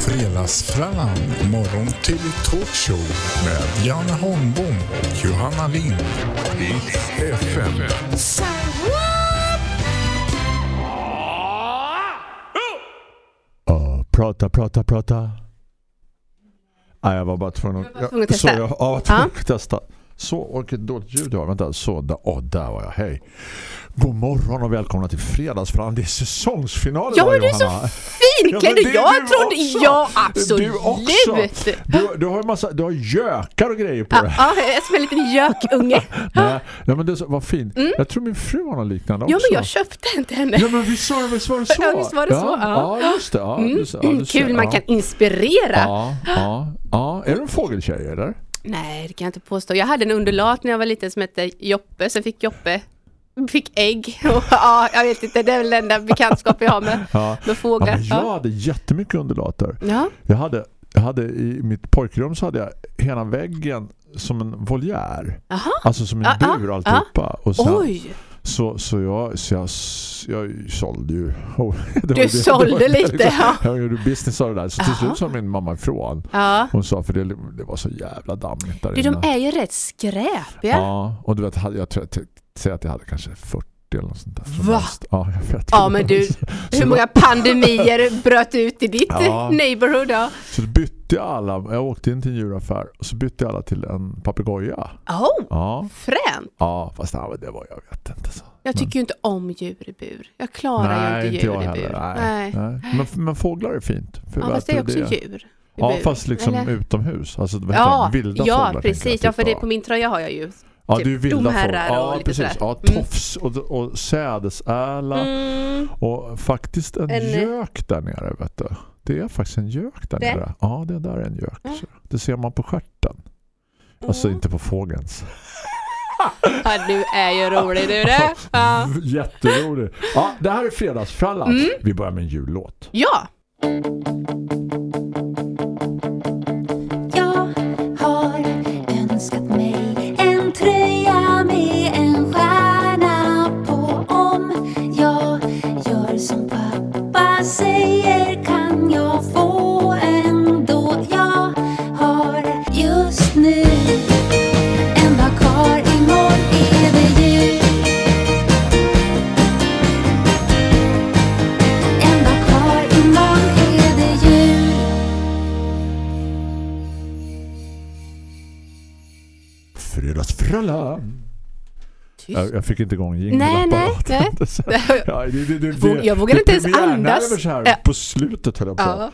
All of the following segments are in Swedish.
Fredagsfrallan, morgon till talkshow med Janne Holmbom och Johanna Lind. I FM. Prata, prata, prata. Nej, jag var bara tvungen att, så jag, ja, jag var tvungen att testa. Så, vilket dåligt ljud jag har. Vänta, så, där, åh, där var jag. Hej. God morgon och välkomna till Fredagsfrallan. Det är säsongsfinal Ja, men du är så finklädd. är jag du trodde... också. Ja, Du också. absolut. Du, du har ju massa, du har gökar och grejer på Ja, dig. ja, jag är som en liten gökunge. Nej, nej, men det var fint. Jag tror min fru har något liknande Mm. Ja, också. men jag köpte till henne. Ja, men visst var det, visst var det så? Ja, visst var det ja, så, ja. Ja, just det. Ja, Mm. just. Ja, du Kul, man ja. kan inspirera. Ja, ja, ja. Är du en fågeltjej eller? Nej, det kan jag inte påstå. Jag hade en undulat när jag var liten som hette Joppe. Sen fick Joppe fick ägg. Och, ja, jag vet inte, det är väl den enda bekantskap jag har med, Ja. med ja fåglar. men jag Ja. hade jättemycket underlater. Ja. Jag hade, jag hade i mitt pojkrum så hade jag hela väggen som en voljär. Jaha. Alltså som en Ja, ja, bur alltihopa. Och sen, Oj, Så, så, jag, så jag, jag sålde ju. Oh, det du det- sålde det lite. Ja. Jag gjorde business av det där. Så till slut sa min mamma ifrån. ja. Hon sa för det, det var så jävla dammigt där Du, inne. de är ju rätt skräpiga. Ja, och du vet, jag tror jag säger att jag hade kanske 40 eller något sånt där. Va? Ja, jag vet. Ja, men du, Hur många pandemier bröt ut i ditt Ja. neighborhood då? Så då bytte jag alla, jag åkte in till en djuraffär och så bytte jag alla till en papegoja. Oh, Ja, fränt. ja fast det var jag vet inte så. Jag tycker ju inte om djur i bur. Jag klarar Nej, ju inte inte djur i heller. bur. Nej, nej. Men, men fåglar är fint. För Ja, fast det är också djur. i Ja, fast liksom Eller? utomhus. Alltså Ja, det? vilda ja fåglar. precis. Ja, för typ, det, på min tröja har jag ju. Ja, typ det är vilda domherrar och Ja, lite precis. sådär. Ja, Mm. tofs och, och sädesäla. Mm. Och faktiskt en, En- gök där nere, vet du. Det är faktiskt en gök där Det? nere. Ja, det där är en gök. Så Det ser man på stjärten. Alltså Mm. inte på fågelns. Ja, du är ju rolig du det. Ja. Jätteroligt. Ja, det här är fredagsfrallan. Mm. Vi börjar med en jullåt. ja. Fredagsfrallan. Jag, jag fick inte igång jingeln. Nej, nej, nej. Ja, det, det, det, Våg- jag vågar inte ens andas. så här på slutet höll jag på. Ja.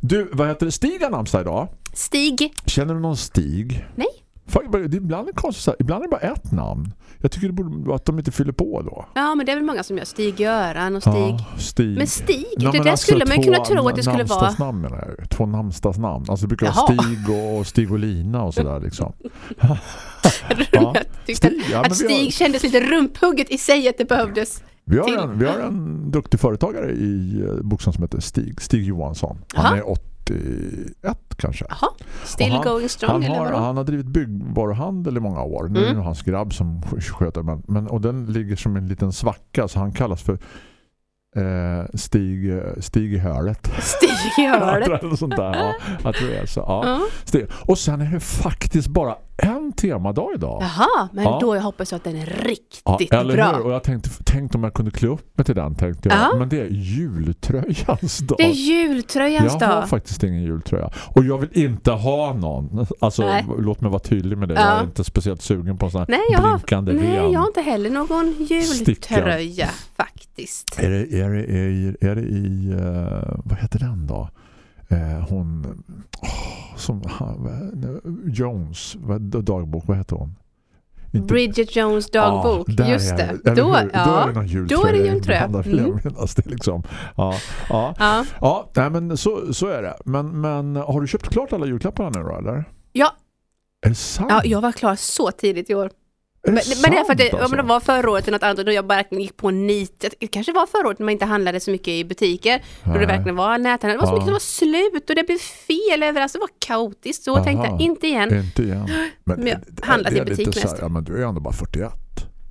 Du, vad heter det? Stig har namnsdag idag. Stig. Känner du någon Stig? Nej. Fan, Det är ibland är det konstigt. Ibland är det bara ett namn. Jag tycker det borde vara att de inte fyller på då. Ja, men det är väl många som gör Stig-Göran och Stig. Ja, Stig. Men Stig, Nej, det men där alltså skulle man kunna tro att det skulle vara. ju. Två namnsdagsnamn. Alltså det brukar vara Jaha. Stig och Stig och Lina och sådär liksom. Ja. tyckte Stig, ja, att, men att vi har- Stig kändes lite rumphugget i sig att det behövdes. Vi har, Till. en, vi har en duktig företagare i eh, Boxen som heter Stig, Stig Johansson. Han Jaha. är 81 kanske. Jaha, still han- going strong Han eller har, vadå? han har drivit byggvaruhandel i många år. Nu är Mm. det hans grabb som sköter men, men och den ligger som en liten svacka så han kallas för eh, Stig, eh, Stig i höret. Stig. Eller sånt där. Ja, jag tror det är så. Ja, Ja. Stig. Och sen är det faktiskt bara en temadag idag. Jaha, men Ja. då hoppas jag att den är riktigt Ja, eller bra. hur? Och jag tänkte, tänkte om jag kunde klä upp mig till den tänkte jag. Ja. Men det är jultröjans dag. Det är jultröjans jag har dag. faktiskt ingen jultröja. Och jag vill inte ha någon. Alltså, Nej. låt mig vara tydlig med det. Ja. Jag är inte speciellt sugen på en sån här Nej, jag har, blinkande nej, ven. jag har inte heller någon jultröja faktiskt. Är det, är det, är, är det i... eh, vad heter den då? Eh, hon... åh, som, Jones dagbok, vad heter hon? Inte- Bridget Jones dagbok, Ja, just är det. Eller Då, hur? då är ja. det jultröja. Då är det jultröja. Mm. det liksom. Ja, ja. Ja. ja nej, men så, så är det. Men, men har du köpt klart alla julklapparna nu då, eller? Ja. Är det sant? ja, jag var klar så tidigt i år. Men, det men det är för att det, ja, men det alltså? var förra året eller något annat och då jag verkligen gick på nit. Det kanske var förra året när man inte handlade så mycket i butiker. Då det verkligen var näthandel. Det var så mycket som var slut och det blev fel överallt. Det var kaotiskt. Så Aha. tänkte jag, inte igen. Inte igen. Men Men jag det i butik så här, mest. Ja, men du är ändå bara 41.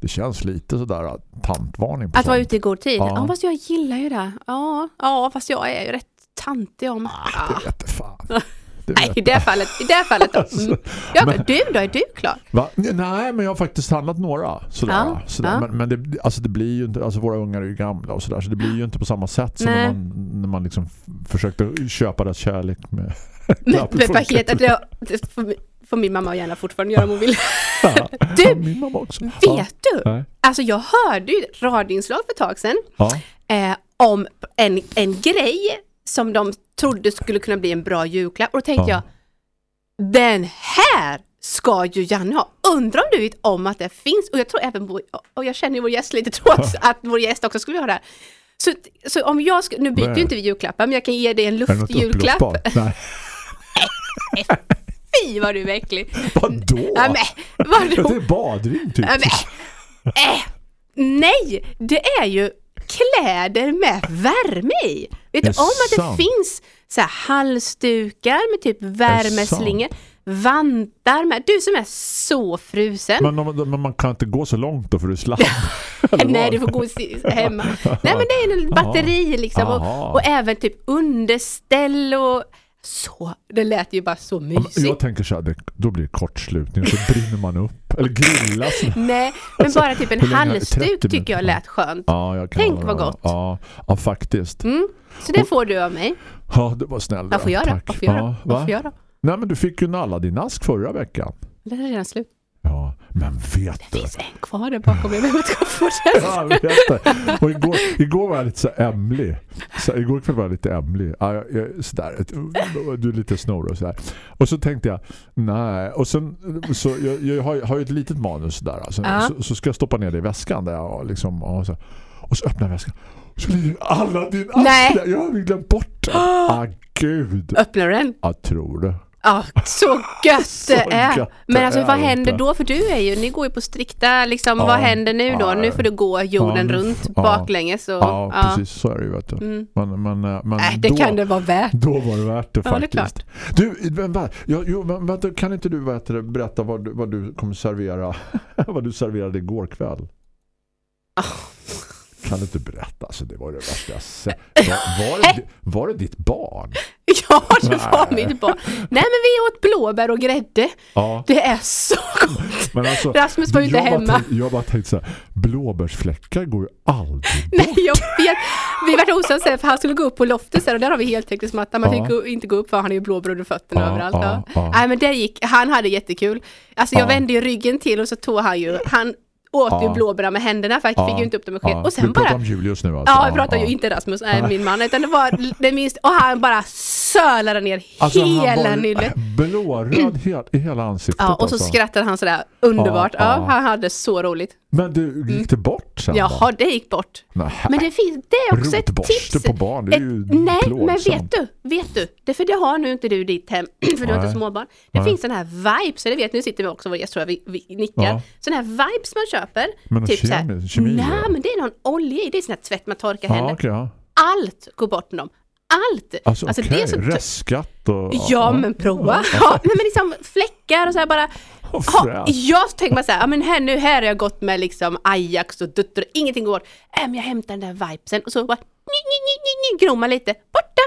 Det känns lite sådär tantvarning på Att vara sånt. ute i god tid. Ja. Ja. fast jag gillar ju det. Ja, ja, fast jag är ju rätt tantig om. Ah, det vet fan. Nej, i det fallet, i det fallet då. Alltså, Mm. Ja, men du då, är du klar? Va? Nej, men jag har faktiskt handlat några. Sådär, Ja, sådär. ja. Men, men det, alltså det blir ju inte, alltså våra ungar är ju gamla och sådär, så det blir ju inte på samma sätt som Nej. när man, när man liksom försökte köpa deras kärlek med paketet, det, det får, får min mamma gärna fortfarande göra om hon vill. Ja, Du, min mamma också. Ja. Vet du? Nej. Alltså jag hörde ju radioinslag för ett tag sedan Ja. eh, om en, en grej som de trodde skulle kunna bli en bra julklapp. Och då tänkte Ja. jag, den här ska ju Janne ha. Undrar om du vet om att det finns, och jag tror även, vår, och jag känner ju vår gäst lite, tror att, vår gäst också skulle ha det här. Så, så om jag ska, nu byter ju inte vi julklappar, men jag kan ge dig en luftjulklapp. Fy vad du är äcklig. Vadå? Ja, men, vadå? Det är badring typ. Ja, men, äh, nej, det är ju kläder med värme i. Vet du om att det finns så här halsdukar med typ värmeslingor, vantar med. Du som är så frusen. Men, men man kan inte gå så långt då för du slapp. Nej, du får gå hemma. Nej, men det är en batteri liksom. Och, och även typ underställ och så. Det lät ju bara så mysigt. Jag tänker så här, det, då blir det kortslutning så brinner man upp. Eller grillas. Nej, men bara typ en hur länge- 30 halsduk tycker jag lät skönt. Ja, jag Tänk vad gott. Ja, ja faktiskt. Mm. Så det får du av mig. Ja, det var snäll. Varför gör det? Tack. Varför gör Ja, va? Nej, men du fick ju en Aladdin-ask förra veckan. Det är redan slut. Ja, men vet Det du? finns en kvar där bakom. Jag behöver inte gå på den. Ja, jag vet det. Och igår, igår var jag lite så ämlig. Så igår kväll var jag lite ämlig. Ja, jag, jag, sådär, du är lite snorig och sådär. Och så tänkte jag, nej. Och sen, så jag, jag har, har ju ett litet manus där. Alltså, Ja. så, så ska jag stoppa ner det i väskan. Där jag, liksom, och, så, och så öppnar jag väskan. Och så ligger alla din ask Nej. Jag har glömt bort den. Ah, gud. Öppnar den? Jag tror det. Ja, så gött Så det är. gött Men det alltså är vad inte. händer då? För du är ju, ni går ju på strikta, liksom, Ja. vad händer nu då? Ja. Nu får du gå jorden Ja, runt baklänges. Och, Ja, precis. Så är det ju, vet du. Mm. Men, men, eh, men Nej, det då, kan det vara värt. Då var det värt det Ja, det är faktiskt. Du, vem, va, ja, jo, vänta, kan inte du vänta, berätta vad du, vad du kommer servera vad du serverade igår kväll? Ah. Kan du inte berätta? Alltså, det var det värsta jag sett. Var, var, det, var det ditt barn? Ja, det var Nej. mitt barn. Nej, men vi åt blåbär och grädde. Ja, Det är så gott. men alltså, Rasmus var ju inte bara hemma. Tänk, jag bara tänkte så här, blåbärsfläckar går ju aldrig bort. Nej, jag vet. Vi var hos honom för han skulle gå upp på loftet sen och där har vi heltäckningsmatta. Man Ja. fick inte gå upp för han har ju blåbär under fötterna Ja, överallt. ja, Ja. Nej, men det gick. Han hade jättekul. Alltså jag Ja. vände ju ryggen till och så tog han ju, han åt Ja. ju blåbär med händerna för jag fick ju inte upp dem sked. Ja, och sen vi pratar bara om Julius nu alltså. Ja, jag pratar ju inte Rasmus, nej, min man, utan det var det minst, och han bara sölade ner Alltså, hela nyllet. blåröd he- i hela ansiktet. Ja, och så alltså. skrattade han sådär underbart. Ja, han hade så roligt. Men du, gick det bort sen då? Jaha, det gick bort. Nej. Men det finns, det är också ett tips. på barn, det är ju Ett- nej, men plågsamt. vet du, vet du, det för det har nu inte du i ditt hem, för du har Nej. inte småbarn. Det Nej. finns den här vibes, det vet nu sitter vi också, gäst tror jag, vi, vi nickar. Ja. Sån här vibes man köper. Men typ så här, kemi- kemi, nej ja. men det är någon olja i, det är sån här tvätt man torkar Ja, händer. okej, ja. Allt går bort med dem. Allt! Alltså, Alltså, okej, det är så- restskatt och... Ja, men prova. Ja, nej, men liksom fläckar och så här bara. Ha, jag tänker man så här, ja, men här, nu här har jag gått med liksom Ajax och dutter, ingenting går bort. Äh, men jag hämtar den där vibesen och så bara, ni, ni, ni, ni, ni, gromar lite, borta.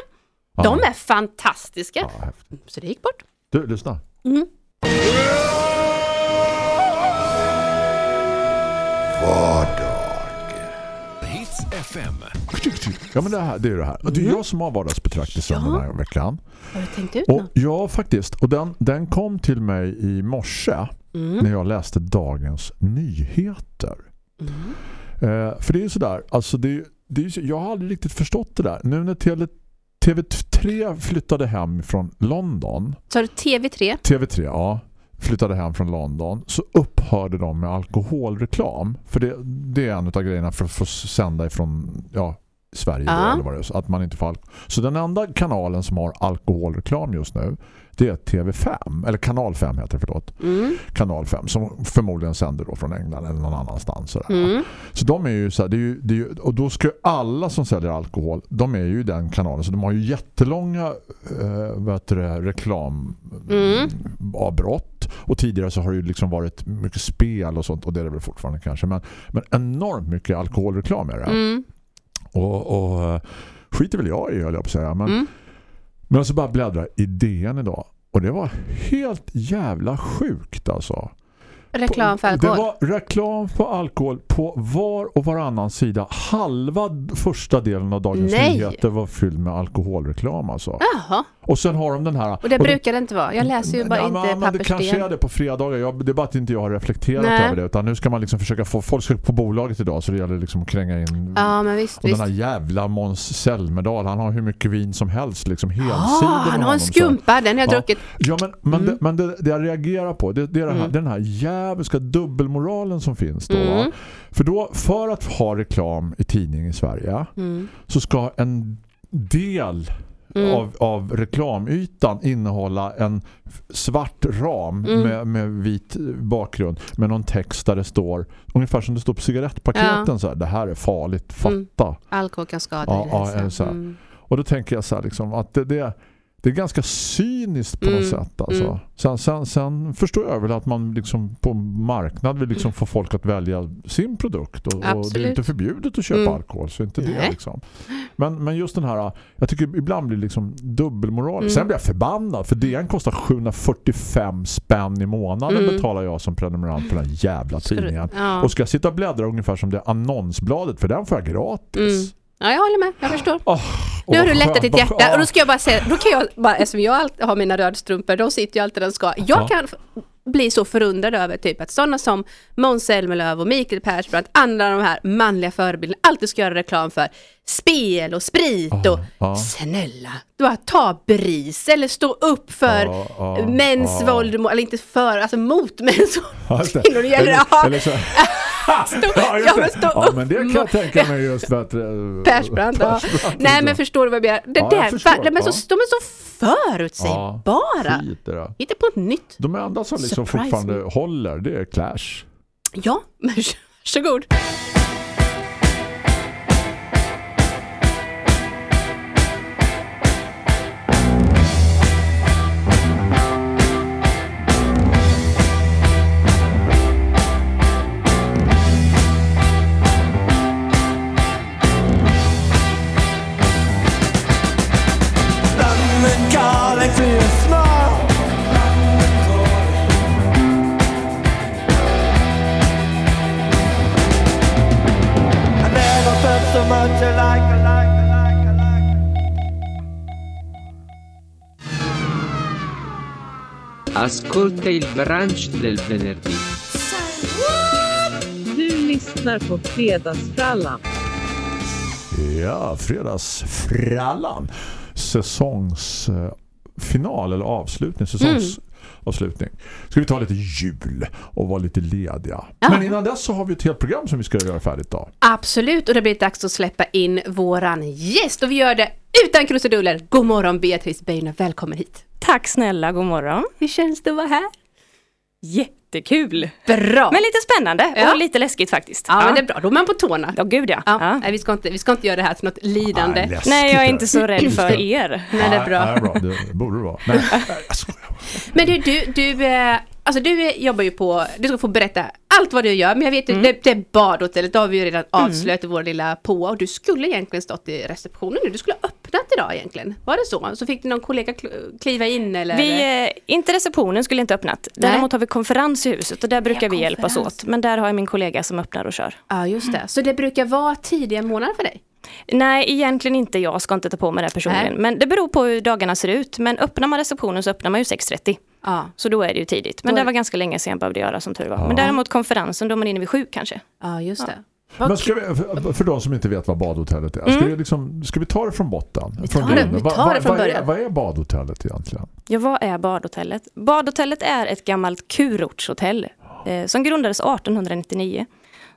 De är fantastiska. Ja. Så det gick bort. Du, lyssna. Mm. Hits FM. Ja, men det, här, det är det här. Det är jag som har vardagsbetraktelsen Ja. den här veckan. Har du tänkt ut Och något? ja, faktiskt. Och den, den kom till mig i morse Mm. när jag läste dagens nyheter. Eh, för det är ju sådär, alltså det, det är, jag har aldrig riktigt förstått det där. Nu när TV, TV3 flyttade hem från London, Så har du TV3? TV3, ja, flyttade hem från London så upphörde de med alkoholreklam. För det, det är en av grejerna för att få sända ifrån ja, Sverige Ja. eller vad det är, så att man inte får. Så den enda kanalen som har alkoholreklam just nu det är TV5, eller Kanal 5 heter det, förlåt. Mm. Kanal 5 som förmodligen sänder då från England eller någon annanstans. Sådär. Mm. Så de är ju så här, det är ju, det är ju, och då ska alla som säljer alkohol, de är ju den kanalen så de har ju jättelånga eh, reklam Mm. avbrott och tidigare så har det ju liksom varit mycket spel och sånt och det är det väl fortfarande kanske men, men enormt mycket alkoholreklam är det Mm. Och, och skiter väl jag i höll jag på att säga men, Mm. Men så bara bläddra i DN idag. Och det var helt jävla sjukt alltså. Reklam för alkohol. Det var reklam för alkohol på var och varannan sida. Halva första delen av Dagens Nej. Nyheter var fylld med alkoholreklam alltså. Jaha, Och sen har de den här... och det och brukar det inte vara. Jag läser ju bara Ja, inte men, det kanske är det på fredagar. Jag, det är bara att inte jag har reflekterat Nej. över det. Utan nu ska man liksom försöka få... Folk ska på bolaget idag så det gäller liksom att kränga in... Ja, men visst, och visst. den här jävla Måns Zelmerdahl, han har hur mycket vin som helst. Liksom helsidor Ah, med han har en skumpa, den har jag Ja. druckit. Ja, men, men, Mm. det, men det, det jag reagerar på det, det är den här, den här jävliga dubbelmoralen som finns då. Mm. För då, för att ha reklam i tidning i Sverige Mm. så ska en del Mm. av, av reklamytan innehålla en svart ram Mm. med, med vit bakgrund med någon text där det står ungefär som det står på cigarettpaketen Ja. så här, det här är farligt, fatta. Mm. Alkohol kan skada Ja, ja, så? Mm. Och då tänker jag så här liksom, att det, det, det är ganska cyniskt på något Mm, sätt. Alltså. mm. Sen, sen, sen förstår jag väl att man liksom på marknad vill liksom få folk att välja sin produkt. Och, och det är inte förbjudet att köpa Mm. alkohol, så inte det liksom. Men, men just den här, jag tycker ibland blir det liksom dubbelmoral. Mm. Sen blir jag förbannad, för DN kostar 745 spänn i månaden Mm. betalar jag som prenumerant på den jävla tidningen. Ja. Och ska jag sitta och bläddra ungefär som det annonsbladet, för den får jag gratis. Mm. ja, jag håller med. Jag förstår. Åh, Nu har du lättat ditt hjärta och då ska jag bara säga, då kan jag bara, eftersom jag har mina rödstrumpor, de sitter ju alltid där de ska. Jag Ja. kan bli så förundrad över typ att sådana som Måns Zelmerlöw och Mikael Persbrandt, andra de här manliga förebilderna, alltid ska göra reklam för spel och sprit Ja, och ja. snälla, bara ta bris eller stå upp för Ja, ja, mäns ja. våld, eller inte för, alltså mot mäns Ja, just det. Det gäller eller så, stå, ja, ja, det. men stå ja, upp men det kan jag tänka mig just för att... eh, Persbrandt, ja. Nej men förstår du vad jag menar? Det Ja, jag där, förstår, de, är så, ja. de är så förutsägbara. Det. Hitta på ett nytt. De enda som liksom Surprise fortfarande me. håller, det är Clash. Ja, men varsågod. Ascolta il brunch del venerdì. Du lyssnar på Fredagsfrallan. Ja, fredagsfrallan. Säsongsfinal eller avslutning. Säsongsavslutning. Ska vi ta lite jul och vara lite lediga. Ja. Men innan dess så har vi ett helt program som vi ska göra färdigt då. Absolut, och det blir dags att släppa in våran gäst och vi gör det utan krusiduller. God morgon Beatrice Beina, välkommen hit. Tack snälla, god morgon. Hur känns det att vara här? Jättekul. Bra! Men lite spännande Ja. och lite läskigt faktiskt. ja, men det är bra, då är man på tårna. Ja, gud ja. Ja, ja. Nej, vi, ska inte, vi ska inte göra det här till något lidande. Läskigt Nej, jag är inte så rädd för er. Nej, det är bra. Ja, det är bra. Det borde vara. Nej. Men du, du, du, eh, alltså du jobbar ju på, du ska få berätta allt vad du gör, men jag vet Mm. det, det är badhotellet, det har vi ju redan avslöjat i vår lilla på och du skulle egentligen stått i receptionen nu, du skulle ha öppnat idag egentligen. Var det så? Så fick din någon kollega kl- kliva in eller? Vi, eh, inte receptionen skulle inte öppnat. Däremot har vi konferens i huset och där brukar vi hjälpas åt. Men där har jag min kollega som öppnar och kör. Ja, just det. Så det brukar vara tidiga månader för dig? Nej, egentligen inte. Jag ska inte ta på mig det personligen. Nej. Men det beror på hur dagarna ser ut. Men öppnar man receptionen så öppnar man ju 6.30. Ja, Så då är det ju tidigt. Men det var ganska länge sedan jag behövde göra som tur var. Men däremot konferensen, då är man inne vid sju kanske. ja just det. Men ska vi, för, för de som inte vet vad badhotellet är, ska, vi liksom, ska vi ta det från botten? Vi tar det- vi tar det från vad, är, början. vad är badhotellet egentligen? Ja, vad är badhotellet? Badhotellet är ett gammalt kurortshotell eh, som grundades 1899.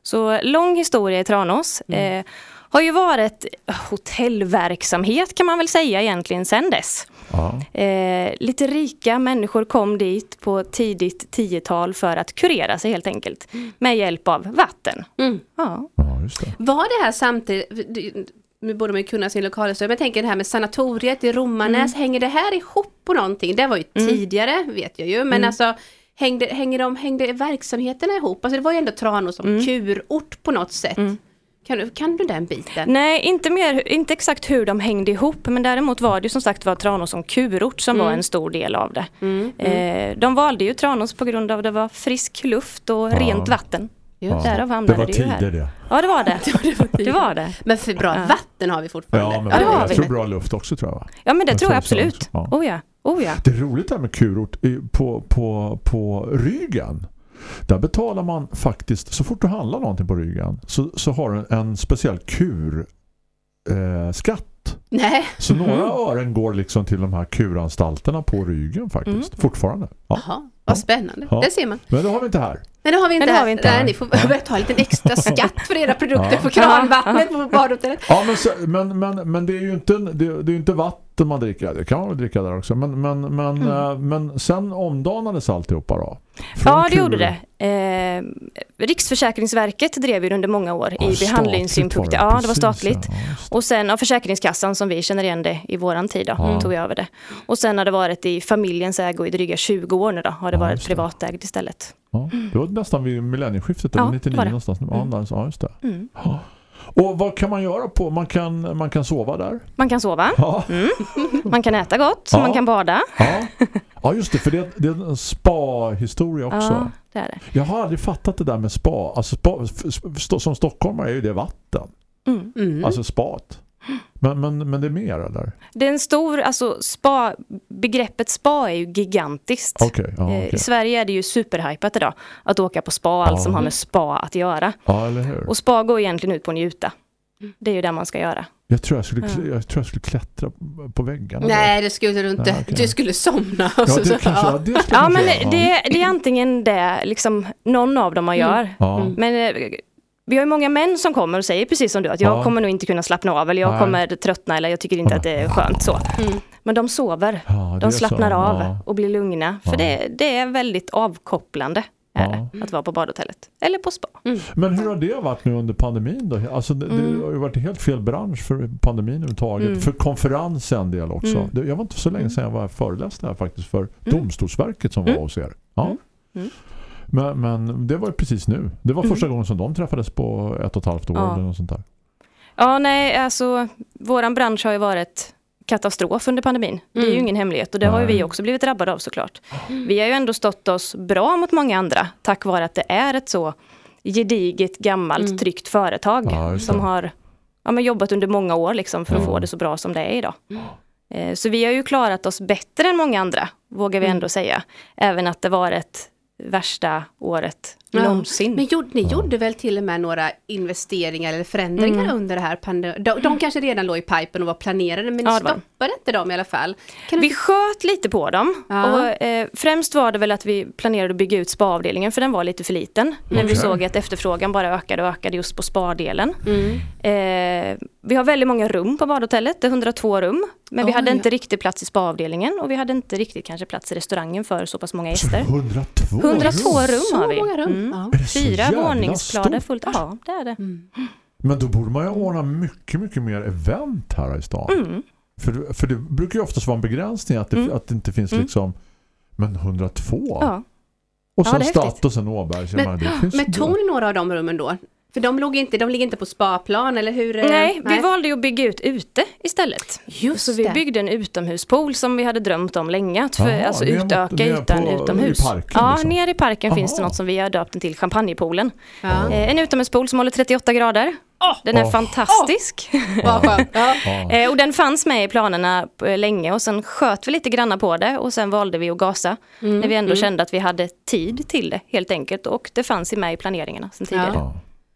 Så lång historia i Tranås. Eh, har ju varit hotellverksamhet kan man väl säga egentligen sedan dess. Ja. Eh, lite rika människor kom dit på tidigt 10-tal för att kurera sig helt enkelt. Med hjälp av vatten. Mm. Ja. ja, just det. Var det här samtidigt, nu borde man ju kunna sin lokalhistoria, men jag tänker det här med sanatoriet i Romarnäs, hänger det här ihop på någonting? Det var ju tidigare, vet jag ju, men alltså hängde, hänger de, hängde verksamheterna ihop? Alltså det var ju ändå Tranås som kurort på något sätt. Kan du, kan du den biten? Nej, inte, mer, inte exakt hur de hängde ihop, men däremot var det ju som sagt var Tranås som kurort som var en stor del av det. Mm, Eh, de valde ju Tranås på grund av att det var frisk luft och rent vatten. Just Därav Det hamnade var det ju här. tider det. Ja, det var det. det var det. Men för bra Ja. vatten har vi fortfarande. Ja, men Ja, det har jag vi. tror bra luft också tror jag. Ja, men det Jag tror jag absolut. ja. Oh ja, oh ja. Det är roligt det här med kurort på, på, på ryggen. Där betalar man faktiskt, så fort du handlar någonting på ryggen så, så har du en, en speciell kur eh, skatt. Nej, Så några ören går liksom till de här kuranstalterna på ryggen faktiskt. Fortfarande. Ja. Jaha, vad spännande. Ja. Det ser man. Men det har vi inte här. Men det har vi inte Men det här. har vi inte Nej, här. ni får börja ta en liten extra skatt för era produkter Ja. på kranvattnet på badhotellet. Ja, men, så, men, men, men det är ju inte, det, det är inte vatten man dricker. Det kan man väl dricka där också. Men, men, men, eh, men sen omdanades alltihopa då. Från Mm. Ja, det gjorde det. Eh, Riksförsäkringsverket drev ju under många år Ja, i det. Ja, det var statligt. ja. Och sen av Försäkringskassan som vi känner igen det i våran tid då, Ja. tog jag över det. Och sen har det varit i familjens ägo i dryga 20 år nu då, har det Ja, varit privatägd istället. Ja, det var nästan vid millennieskiftet, Ja, eller det 99 var det. någonstans. Där, ja, just det. Mm. Och vad kan man göra på? Man kan, man kan sova där. Man kan sova, Ja, man kan äta gott, Ja. man kan bada. ja. ja just det. För det, det är en spa-historia också. Ja, det är det. Jag har aldrig fattat det där med spa. Alltså spa, som stockholmare är ju det vatten. Mm. Mm. Alltså spat. Men, men, men det är mer eller? Det är en stor, alltså spa, begreppet spa är ju gigantiskt. Okej, ja, Eh, okej. I Sverige är det ju superhypat idag att åka på spa, allt Ja. som har med spa att göra. Ja, eller hur? Och spa går egentligen ut på att njuta. Det är ju det man ska göra. Jag tror jag skulle, kl- jag tror jag skulle klättra på där. Nej, det skulle du inte. Nej, okej. Du skulle somna. Ja, det kanske, ja, ja. det skulle Ja men det, det, är antingen det, liksom någon av dem man gör. Ja. Mm. Men eh, vi har ju många män som kommer och säger precis som du att jag Ja. kommer nog inte kunna slappna av eller jag Nej. kommer tröttna eller jag tycker inte att det är skönt så. Mm. Men de sover, Ja, de så. slappnar av Ja. och blir lugna. För Ja. det, det är väldigt avkopplande är det, att vara på badhotellet. Eller på spa. Men hur har det varit nu under pandemin då? Alltså det, det har ju varit helt fel bransch för pandemin överhuvudtaget. Mm. För konferens en del också. Mm. Det, jag var inte så länge sedan jag var föreläst här faktiskt för Domstolsverket som var Mm. hos er. Ja. Mm. Mm. Men, men det var ju precis nu. Det var första gången som de träffades på ett och ett halvt år Ja. eller något sånt där. Ja, nej, alltså våran bransch har ju varit katastrof under pandemin. Det är ju Mm. ingen hemlighet och det har ju vi också blivit drabbade av såklart. Vi har ju ändå stått oss bra mot många andra tack vare att det är ett så gediget, gammalt, Mm. tryggt företag Ja, som har ja, men jobbat under många år liksom, för att få det så bra som det är idag. Eh, Så vi har ju klarat oss bättre än många andra, vågar vi Mm. ändå säga. Även att det var ett värsta året. Ja. någonsin. Men gjorde, ni gjorde väl till och med några investeringar eller förändringar Mm. under det här pandemin? De, de kanske redan låg i pipen och var planerade, men ni Ja, stoppade inte dem i alla fall? Kan du Vi sköt lite på dem. Ja. Och, eh, främst var det väl att vi planerade att bygga ut spaavdelningen för den var lite för liten. När vi såg att efterfrågan bara ökade och ökade just på spardelen. Mm. Eh, vi har väldigt många rum på badhotellet, det är 102 rum. Men vi Oj. hade inte riktigt plats i spaavdelningen och vi hade inte riktigt kanske plats i restaurangen för så pass många gäster. 102 102 rum? rum Så har vi. Mm. Ja. Är det så Fyra våningsplaner fullt. Ja, det är det. Men då borde man ju ordna mycket, mycket mer event här i stan. Mm. För, för det brukar ju oftast vara en begränsning att det, Mm. att det inte finns Mm. liksom men 102? Ja. Och Ja, sen häftigt. Statt och sen Åberg. Men, det finns men tog ni några av de rummen då? För de, låg inte, de ligger inte på spaplan eller hur? eh, Nej, vi valde att bygga ut ute istället. Just Så vi det. byggde en utomhuspool som vi hade drömt om länge. Att för, Jaha, alltså utöka ner ytan på- utomhus. i parken ja, liksom? ner i parken finns det något som vi har döpt den till champagnepoolen. Ja. Eh, en utomhuspool som håller 38 grader. Den är Åh. fantastisk. Ja. Eh, och den fanns med i planerna eh, länge och sen sköt vi lite granna på det och sen valde vi att gasa. Mm, När vi ändå kände att vi hade tid till det helt enkelt och det fanns i med i planeringarna sen tidigare. Ja.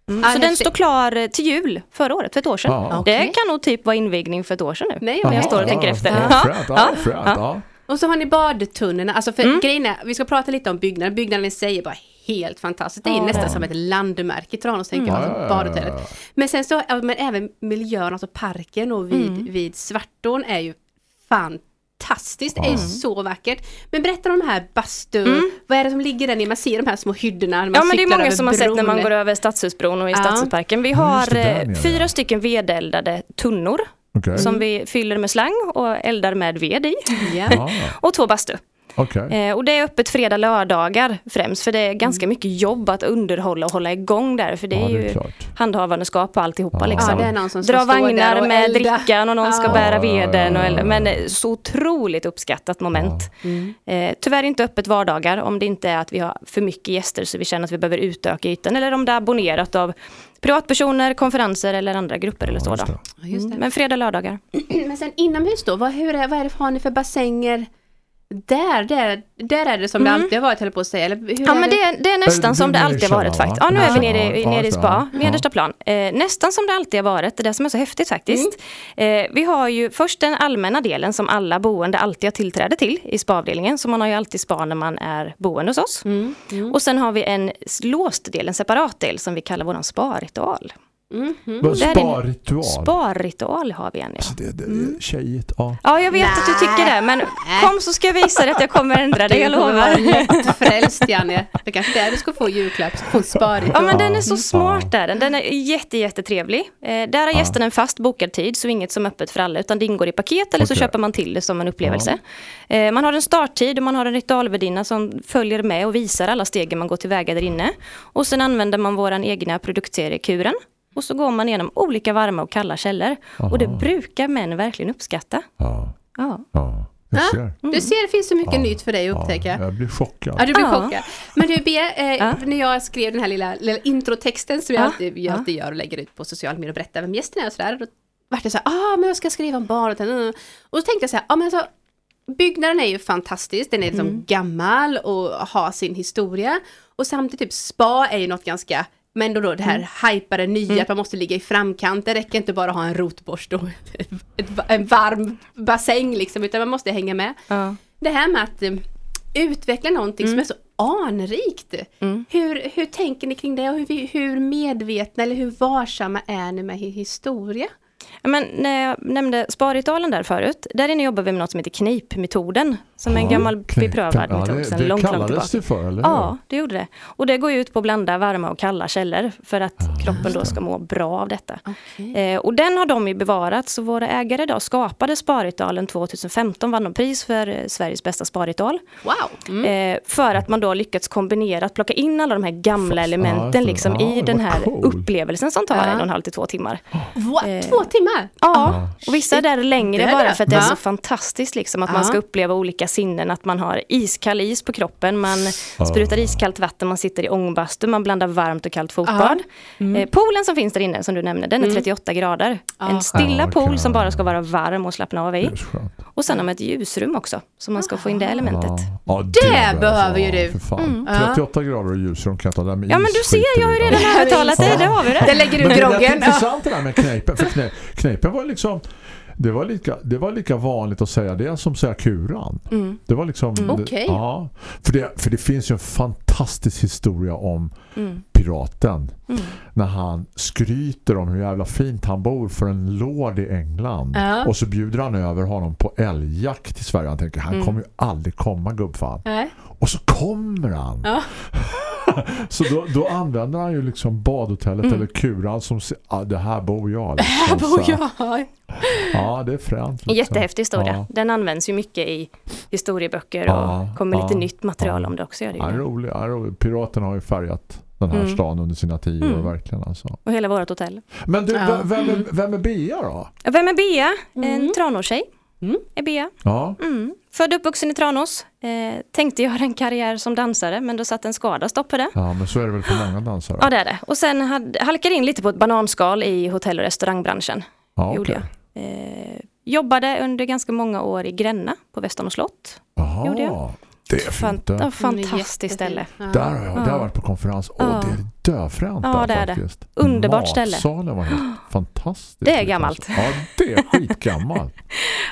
Mm. Så den häftigt. står klar eh, till jul förra året, för ett år sedan. Ja. Det Okej. kan nog typ vara invigning för ett år sedan nu. Nej, när jag står och tänker efter. Ja. Och så har ni badtunnorna, alltså för Mm. grejen är, vi ska prata lite om byggnaden, byggnaden i sig är bara helt fantastiskt. Det är nästan det är som ett landmärke i Tranås tänker jag, Ja, alltså badhotellet. Men sen så, men även miljön, alltså parken och vid, Mm. vid Svartån är ju fantastiskt, det är så vackert. Men berätta om de här bastu, Mm. vad är det som ligger där nere? Man ser de här små hyddorna Ja men det är många som har sett när man går över Stadshusbron och i Ja. Stadshusparken. Vi har nere, fyra stycken vedeldade tunnor Okej. som vi fyller med slang och eldar med ved i. Ja. Och två bastu. Okej. Eh, och det är öppet fredag, lördagar främst, för det är ganska mycket jobb att underhålla och hålla igång där, för det är Ja, det är ju klart. handhavandeskap och alltihopa Ja. liksom. Ja, det är någon som ska Dra vagnar och med elda. drickan och någon ska bära veden. Och elda. Men eh, så otroligt uppskattat moment. Mm. Eh, tyvärr inte öppet vardagar om det inte är att vi har för mycket gäster så vi känner att vi behöver utöka ytan. Eller om det är abonnerat av privatpersoner, konferenser eller andra grupper eller så. just Då. Mm, Men fredag, lördagar. Men sen inomhus då, vad, hur är, vad är det, har ni för bassänger? Där, där, där är det som det alltid har varit, höll på att säga. Eller hur Mm. Ja är men det är, det är nästan det som det alltid har varit faktiskt. Ja nu är vi nere, Ja, nere i det. spa, nedersta plan. Eh, nästan som det alltid har varit, det är det som är så häftigt faktiskt. Mm. Eh, vi har ju först den allmänna delen som alla boende alltid har tillträde till i spaavdelningen. Så man har ju alltid spa när man är boende hos oss. Mm. Mm. Och sen har vi en låst del, en separat del som vi kallar vår sparritual. Där är- Sparritual. Sparritual har vi en ja. Alltså det, det är tjejigt. Ja. Ja jag vet att du tycker det men kom så ska jag visa dig att jag kommer ändra det, jag Du lovar. jättefrälst Janne. Det kanske är där du ska få julklapp, du ska få sparig. Ja men den är så smart där. Den, den är jätte, jättetrevlig. Eh, där har gästen en fast bokad tid, så inget som är öppet för alla, utan det ingår i paket eller så köper man till det som en upplevelse. Eh, man har en starttid och man har en ritualvärdinna som följer med och visar alla stegen man går tillväga där inne. Och sen använder man våran egna produktserie Kuren. Och så går man igenom olika varma och kalla källor. Och det Aha. brukar män verkligen uppskatta. Ja. Ja. ja. Ser. Du ser, det finns så mycket Ja. nytt för dig att upptäcka. Ja, jag blir chockad. Ja, du blir Ja. chockad. Men du, Bea, eh, Ja. när jag skrev den här lilla, lilla introtexten som jag Ja. alltid, jag Ja. alltid gör och lägger ut på sociala medier och berättar vem gästen är och sådär. Då vart det så här, ah men jag ska skriva om barnet. Mm. Och så tänkte jag så här, ah, men alltså, byggnaden är ju fantastisk, den är liksom Mm. gammal och har sin historia. Och samtidigt, typ spa är ju något ganska men då, då det här Mm. hypade nya, att man måste ligga i framkant. Det räcker inte bara att ha en rotborste och ett, ett, en varm bassäng liksom, utan man måste hänga med Ja. det här med att eh, utveckla någonting som är så anrikt. Mm. Hur, hur tänker ni kring det och hur, hur medvetna eller hur varsamma är ni med hi- historia? Ja, Men när jag nämnde sparritualen där förut, där inne jobbar vi med något som heter knipmetoden. Som är en Ja, gammal beprövad Ja, metod det, sedan långt, långt tillbaka. det för, eller? Ja, det gjorde det. Och det går ju ut på att blanda varma och kalla källor för att kroppen då ska må bra av detta. Eh, och den har de ju bevarat, så våra ägare idag skapade sparritualen 2015, vann de pris för eh, Sveriges bästa sparritual. Wow! Mm. Eh, för att man då har lyckats kombinera, att plocka in alla de här gamla Fast- elementen ja, liksom, ja, i den vad här cool. upplevelsen som tar Ja. en och en halv till två timmar. Va? eh, Två timmar? Ja, och vissa är där längre Det är bara det. för att det är så fantastiskt liksom att Ja. man ska uppleva olika sinnen, att man har iskall is på kroppen, man sprutar iskallt vatten, man sitter i ångbastu, man blandar varmt och kallt fotbad. Mm. Eh, poolen som finns där inne som du nämnde, den är 38 grader. En stilla pool som bara ska vara varm och slappna av i. Det. Och sen har man ett ljusrum också, så man ska få in det elementet. Ja, ja, Det behöver ju du. Mm. Ja. 38 grader och ljusrum kan jag ta där med Ja men du ser, jag har ju redan övertalat dig, det har vi Det det. lägger du Men det är groggen. Intressant det där med knäppen. För knä, knäppen var liksom det var, lika, det var lika vanligt att säga det som säga kuran. Mm. Det var liksom... det- Okej. Ja, för det, för det finns ju en fantastisk historia om Mm. piraten. När han skryter om hur jävla fint han bor för en lord i England. Ja. Och så bjuder han över honom på älgjakt i Sverige. Han tänker, han Mm. kommer ju aldrig komma gubbfan. Nej. Och så kommer han. Ja. så då, då använder han ju liksom badhotellet eller kuran som ah, det här bor jag. Liksom, Här bor jag. Ja, det är fränt. En jättehäftig historia. Ja. Den används ju mycket i historieböcker Ja, och kommer lite ja, nytt material ja. om det också. Gör det Ja, rolig, ja, rolig. Piraten har ju färgat den här Mm. stan under sina tio Mm. år verkligen alltså. Och hela vårt hotell. Men du, Ja. v- vem, är, vem är Bea då? Vem är Bea? En Mm. Tranåstjej. Mm. Är Bea. Ja, Mm. Född och uppvuxen i Tranås. Eh, tänkte göra en karriär som dansare men då satt en skada stopp för det. ja men så är det väl för många dansare. Ja det är det. Och sen hade, halkade in lite på ett bananskal i hotell- och restaurangbranschen. ja, gjorde okej. jag. Eh, jobbade under ganska många år i Gränna på Västern slott. Gjorde jag. det är fint. det. ja, fantastiskt ställe. Ja. Där har jag, där har jag Ja. varit på konferens. Åh, Ja. det är döfränt Ja, där det är det. faktiskt. Underbart ställe. Matsalen var helt fantastisk. Det är gammalt. Ja, det är skitgammalt.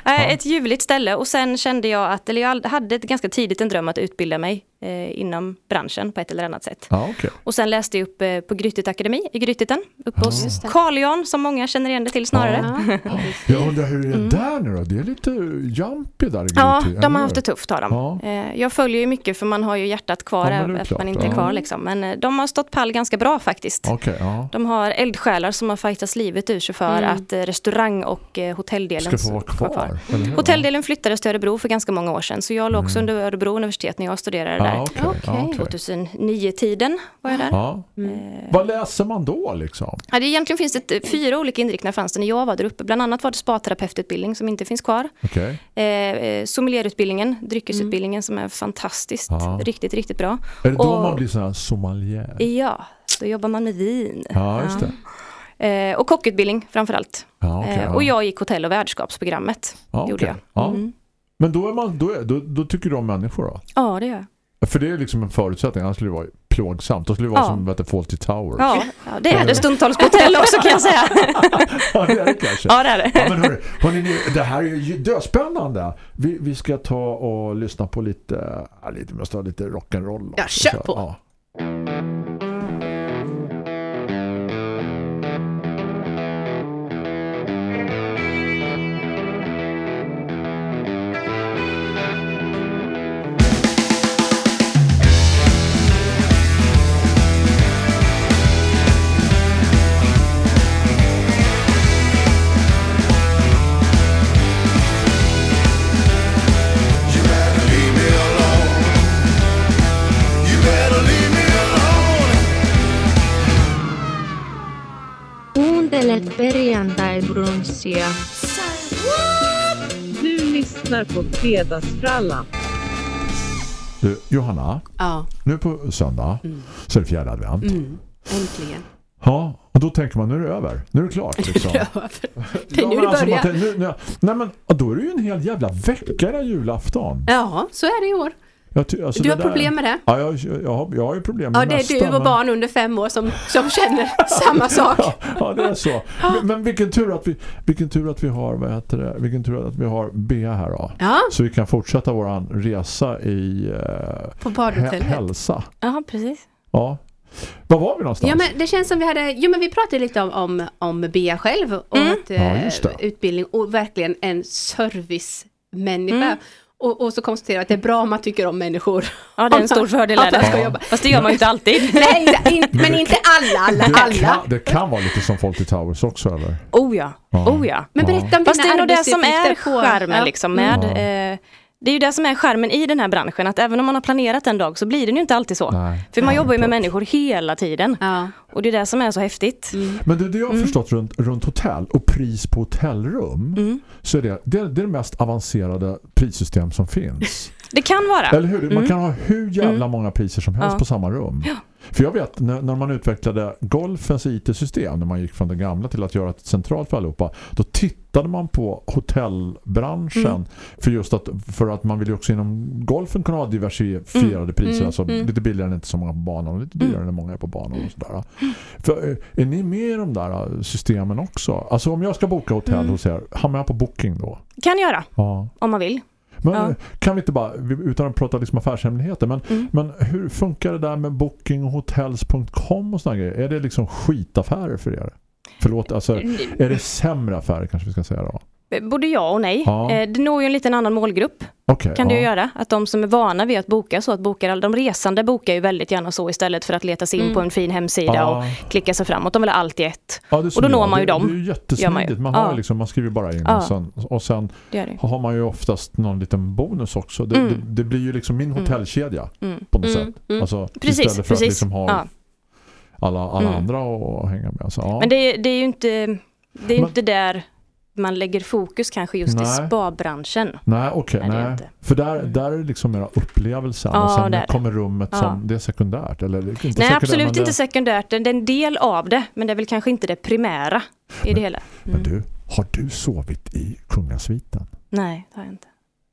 Eh, Ett ljuvligt ställe och sen kände jag att, eller jag hade ett ganska tidigt en dröm att utbilda mig eh, inom branschen på ett eller annat sätt. Ja, okej. Och sen läste jag upp eh, på Gryttet Akademi i Grythyttan, uppe hos Just det. Carl Jan som många känner igen det till snarare. Ja. Jag undrar hur är det där nu då? Det är lite jumpy där i Ja, Grythy, de har haft det tufft har de. Ja. Eh, Jag följer ju mycket för man har ju hjärtat kvar Ja, att man inte är ja. kvar liksom. Men eh, de har stått pall ganska bra faktiskt. Okej, ja. De har eldsjälar som har fightats livet ur sig för Mm. att eh, restaurang och eh, hotelldelen Ska få vara kvar. hur? Hotelldelen flyttades till Örebro för ganska många år sedan så jag låg också Mm. under Örebro universitet när jag studerade Ja, där. Okej. okej. 2009-tiden var jag där. Ja. Mm. Eh, Vad läser man då liksom? Ja, det egentligen finns det fyra olika inriktningar fanns det när jag var där uppe. Bland annat var det spaterapeututbildning som inte finns kvar. Okej. Eh, eh, sommelierutbildningen, dryckesutbildningen som är fantastiskt, Ja. riktigt, riktigt bra. Är det då Och- man blir sån här sommelier? Ja, då jobbar man med vin. Ja, just det. Eh, och kockutbildning framförallt. Ja, okej, eh, och jag gick hotell- och värdskapsprogrammet. Ja, gjorde okej. jag. Ja. Mm. Men då, är man, då, är, då, då tycker du om människor då? Ja, det gör jag. För det är liksom en förutsättning, annars skulle det vara plågsamt. Då skulle det vara Ja. som du, Fawlty Towers. Ja, ja, det är det stundtals på hotell också kan jag säga. Ja, det är det kanske. Ja, det är det. Ja, men hörru, hörni, ni, det här är ju döspännande. Vi, vi ska ta och lyssna på lite, lite, vi måste ha lite rock'n'roll. Ja, kör på. Ja. Lyssnar på Fredagsfrallan. Du, Johanna, Ja. nu på söndag så är det fjärde advent. Mm. Äntligen. Ja, och då tänker man nu är det över. Nu är det klart. Liksom. Det är Ja, nu det alltså, börjar. man tänker- nu, nu, nej men då är det ju en hel jävla vecka julafton. Ja, så är det i år. Alltså Du det har där- problem med det? Ja, jag, jag, har, jag har ju problem med Ja, det är mesta, du och men- barn under fem år som, som känner samma sak. Ja, ja, det är så. Men, men vilken tur att vi vilken tur att vi har vad heter det? Vilken tur att vi har Bea här då. Ja, Så vi kan fortsätta våran resa i eh, på hä- hälsa. Ja, precis. Ja. Var var vi någonstans? Ja men det känns som vi hade, jo men vi pratade lite om, om, om Bea själv och Mm. att, eh, Ja, det. utbildning och verkligen en servicemänniska. Mm. Och, och så konstaterar jag att det är bra om man tycker om människor. Ja, det är en stor fördel. Att man det. ska Ja. jobba. Fast det gör man ju inte alltid. Nej, inte- in, men det- inte alla, alla, det, alla. kan, det kan vara lite som Fawlty Towers också eller? Oh ja, Ja. oh ja. Men Ja. berätta om Fast det är nog det som är skärmen Ja. liksom med. Eh, det är ju det som är skärmen i den här branschen, att även om man har planerat en dag så blir den ju inte alltid så. Nej. För man jobbar ju med klart. människor hela tiden. Ja. Och det är det som är så häftigt. Men det, det jag har Mm. förstått runt, runt hotell och pris på hotellrum Mm. så är det, det, är det mest avancerade prissystem som finns. Det kan vara. Eller hur? Man Mm. kan ha hur jävla Mm. många priser som helst Ja. på samma rum. För jag vet, när, när man utvecklade golfens IT-system, när man gick från det gamla till att göra ett centralt för allihopa, då tittade man på hotellbranschen Mm. för just att, för att man vill ju också inom golfen kunna ha diversifierade Mm. priser, Mm. alltså Mm. lite billigare än inte så många på banan och lite Mm. dyrare än många är på banan och sådär. För, eh, är ni med i de där eh, systemen också? Alltså om jag ska boka hotell hos er, hamnar jag på booking då? Kan göra, Ja. om man vill. Men Ja. eh, kan vi inte bara, utan att prata liksom affärshemligheter, men, Mm. men hur funkar det där med booking och sådana grejer? Är det liksom skitaffärer för er? Förlåt, alltså är det sämre affärer kanske vi ska säga då? Både ja och nej. Ja. Eh, Det når ju en liten annan målgrupp, Okej. kan ja. göra. Att de som är vana vid att boka så, att bokar, de resande bokar ju väldigt gärna så istället för att leta sig in Mm. på en fin hemsida Ja. och klicka sig framåt. De vill ha allt i ett. Och då når man ju det, dem. Det är ju jättesmidigt. man ju. Man, har liksom, man skriver bara in Ja. och sen, och sen Det gör det. har man ju oftast någon liten bonus också. Det, Mm. det, det blir ju liksom min Mm. hotellkedja Mm. på något Mm, sätt. mm. Alltså, Precis, istället för precis. att liksom ha Ja. alla, alla Mm. andra att hänga med. Så, ja. Men det, är- det är ju inte, det är ju Men- inte där man lägger fokus kanske just i Nej. spabranschen. Nej, okej. Nej. inte. För där, Mm. där är det liksom mera upplevelsen Ja, och sen det är det. kommer rummet Ja. som det är sekundärt. Eller, inte Nej, sekundärt, absolut men inte det, sekundärt. Det är en del av det, men det är väl kanske inte det primära i det hela. Men Mm. du, har du sovit i kungasviten? Nej, det har jag inte.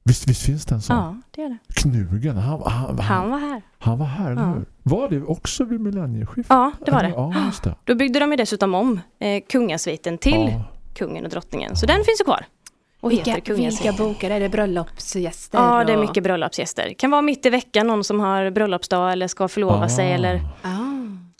Visst, visst finns det en sån? Ja, det är det. Knugen, han, han, han, Han var här. han var här, Ja. hur? Var det också vid millennieskiftet? Ja, det var det. Ja, det. Då byggde de ju dessutom om eh, kungasviten till Ja. Kungen och drottningen. Så den finns ju kvar. och heter Vilka, Kungens vilka bokar är det? Bröllopsgäster? Ja, det är mycket bröllopsgäster. Kan vara mitt i veckan, någon som har bröllopsdag eller ska förlova Ah. sig eller Ah.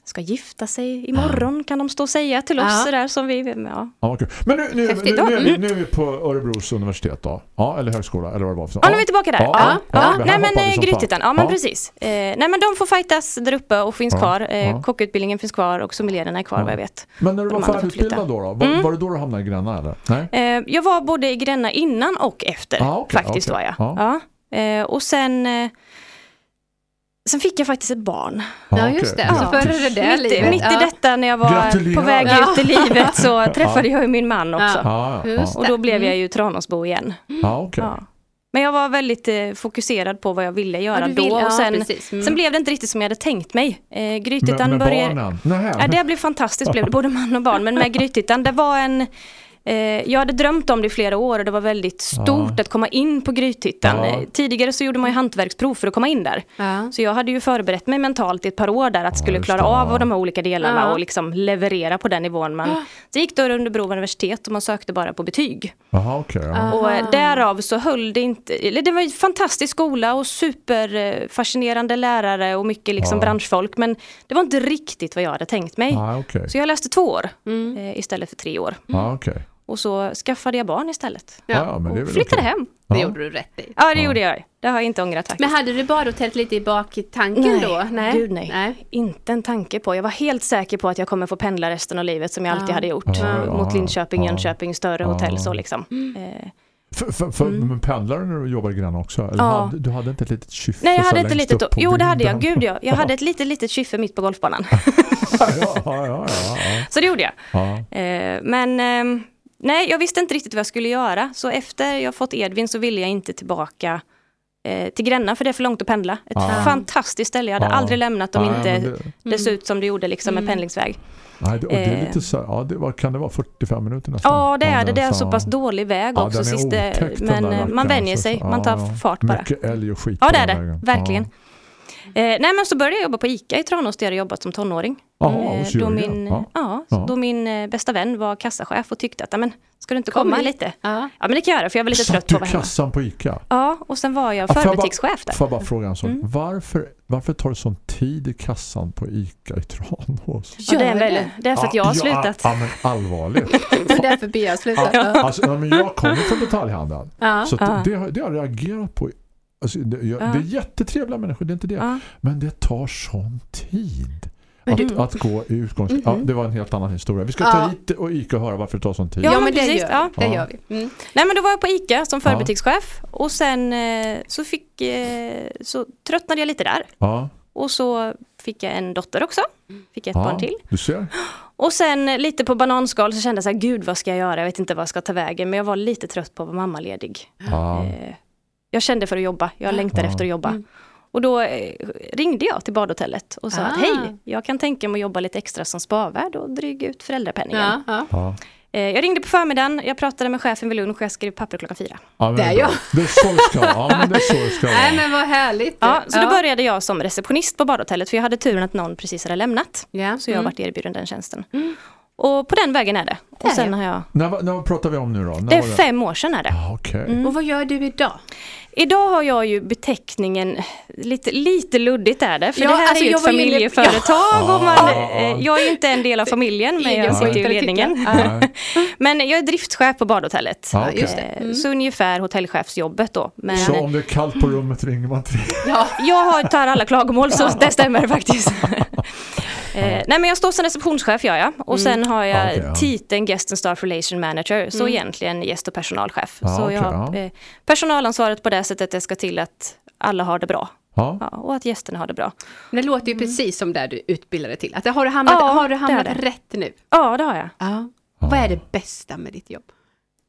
Ska gifta sig imorgon kan de stå och säga till oss Ja. sådär som vi, ja. Ja, kul. Men nu, nu, nu, Häftigt. nu, är vi, Mm. nu är vi på Örebros universitet då. Ja, eller högskola, eller vad det var för Ja, nu är vi tillbaka där. Ja, Ja, ja, Nej men Grythyttan, ja men precis. Eh, nej men de får fightas där uppe och finns kvar. Eh. Kockutbildningen finns kvar och sommelierna är kvar vad jag vet. Men när du var färdigutbildad då, då var, Mm. var det då du hamnade i Gränna eller? Nej? Eh, jag var både i Gränna innan och efter Ah, okej, faktiskt okej. var jag. Ja. Ja. Eh, och sen, eh, sen fick jag faktiskt ett barn. Ja, just det. Så Ja. det där Mitt, i- livet. mitt i detta när jag var Gratulerar. på väg Ja. ut i livet så träffade jag ju min man också. Ja. Ja, ja, Just ja. Och då blev jag ju Tranåsbo igen. ja. Ja. Men jag var väldigt eh, fokuserad på vad jag ville göra då. vill- ja, och sen. Mm. sen blev det inte riktigt som jag hade tänkt mig. Eh, med började... barnen? Nej. Ja, det blev fantastiskt, blev det, både man och barn. Men med Grythyttan, det var en... Eh, jag hade drömt om det i flera år och det var väldigt stort Ja. att komma in på Grythyttan. Ja. Eh, tidigare så gjorde man ju hantverksprov för att komma in där. Ja. Så jag hade ju förberett mig mentalt i ett par år där att skulle klara det, av ja. de här olika delarna Ja. och liksom leverera på den nivån man... Så gick då under Bro universitet och man sökte bara på betyg. Jaha, okej. ja. Ah. Och eh, därav så höll det inte, eller det var en fantastisk skola och superfascinerande lärare och mycket liksom Ja. branschfolk men det var inte riktigt vad jag hade tänkt mig. Ja, okej. Så jag läste två år Mm. eh, istället för tre år. Ja, okej. Och så skaffade jag barn istället. Ja, ja, men det är Och väl flyttade okej. hem. Det Ja. gjorde du rätt i. Ja det Ja. gjorde jag. Det har jag inte ångrat faktiskt. Men hade du badhotellet lite i baktanken då? Gud nej. Inte en tanke på. Jag var helt säker på att jag kommer få pendla resten av livet som jag alltid hade gjort. Ja, eh, ja, Mot Linköping, ja. Jönköping, större Ja. hotell så liksom. Mm. Eh, För, för, för, Men pendlar du när du jobbar i Gränna också? Eller Ja. hade, du hade inte ett litet kyffe Nej jag hade inte litet, jo det hade jag, gud ja. Jag hade ett litet litet kyffe mitt på golfbanan. ja, ja, ja, ja, ja. Så det gjorde jag. ja. Eh, men ehm, nej, jag visste inte riktigt vad jag skulle göra. Så efter jag fått Edvin så ville jag inte tillbaka eh, till Gränna för det är för långt att pendla. Ett Ah. fantastiskt ställe. Jag hade Ja. aldrig lämnat om Nej, inte det, det såg ut som det gjorde liksom med Mm. pendlingsväg. nej, det, och det är Eh. lite så, ja, det var, kan det vara 45 minuter nästan? Ja, det är det. Det är så- så pass dålig väg Ja, också. Sist, men eh, man vänjer så- sig. ja, Man tar ja. fart bara. Mycket älg och skit Ja, det är det. vägen. Verkligen. Eh, nej, men så började jag jobba på ICA i Tranås där jag jobbat som tonåring. Ja, Eh, då, min, Ja. ja. Ja. då min eh, bästa vän var kassachef och tyckte att, "Ja, men ska du inte Kom komma hit." lite? Ja. Ja, men det kan jag göra för jag var lite trött Satt på du att vara hemma. kassan på ICA? Ja, och sen var jag förbutikschef där. Får jag bara fråga en sak? Mm. Varför, varför tar det sån tid i kassan på ICA i Tranås? Ja, det, är väldigt, det är för att jag har ja, slutat. Ja, men allvarligt. Det är därför Bea har slutat. Alltså, ja, men jag kommer från detaljhandeln. Ja. Så det, har- det har jag reagerat på. Alltså, det, jag, Ja. det är jättetrevliga människor, det är inte det. Ja. Men det tar sån tid. Att, du- att gå i utgångs... Mhm. Ja, det var en helt annan historia. Vi ska Ja. ta hit och Ica och höra varför det tar sån tid. Ja, men men det precis, gör, ja. det Ja. gör vi. Mm. Nej men då var jag på ICA som förbutikschef och sen eh, så fick eh, så tröttnade jag lite där. Ja, Och så fick jag en dotter också. Fick ett ja, barn till. Du ser. Och sen lite på bananskal så kände jag så här, gud vad ska jag göra? Jag vet inte vad jag ska ta vägen. Men jag var lite trött på att vara mammaledig. Ja. Eh, jag kände för att jobba, jag längtade Ja. efter att jobba. Mm. Och då eh, ringde jag till badhotellet och sa Ah. att hej, jag kan tänka mig att jobba lite extra som spavärd och dryga ut föräldrapenningen. Ja, ja. Ja. Eh, jag ringde på förmiddagen, jag pratade med chefen vid lunch och jag skrev papper klockan fyra. Ja, men Där bra. ja. Det är så det ska. Ja, men det är så det ska. Nej men vad härligt. Ja, så då började jag som receptionist på badhotellet för jag hade turen att någon precis hade lämnat. Ja. Så jag har Mm. varit erbjuden den tjänsten. Och på den vägen är det. Och sen ja. har jag... När, när pratar vi om nu då? När Det är var fem år sedan är det. Ja, okej. Mm. Och vad gör du idag? Idag har jag ju beteckningen, lite, lite luddigt är det, för Ja, det här alltså, är ju jag ett familjeföretag och man, Ja. eh, jag är inte en del av familjen men jag sitter ju i ledningen. Men jag är driftschef på badhotellet. Ja, just okej. det. Mm. Så ungefär hotellchefsjobbet då. Men Så om det är kallt på rummet ringer man till jag har, tar alla klagomål så det stämmer faktiskt. Eh, nej men jag står som receptionschef gör jag och sen har jag Okej, ja. titeln Guest and Staff Relation Manager, så egentligen gäst och personalchef. Ja, så okej, jag har ja. eh, personalansvaret på det sättet att det ska till att alla har det bra Ja. ja, och att gästerna har det bra. Det låter ju precis som där du utbildade till. Att har du hamnat, Ja, har du det hamnat det. rätt nu? Ja, det har jag. Ja. Vad är det bästa med ditt jobb?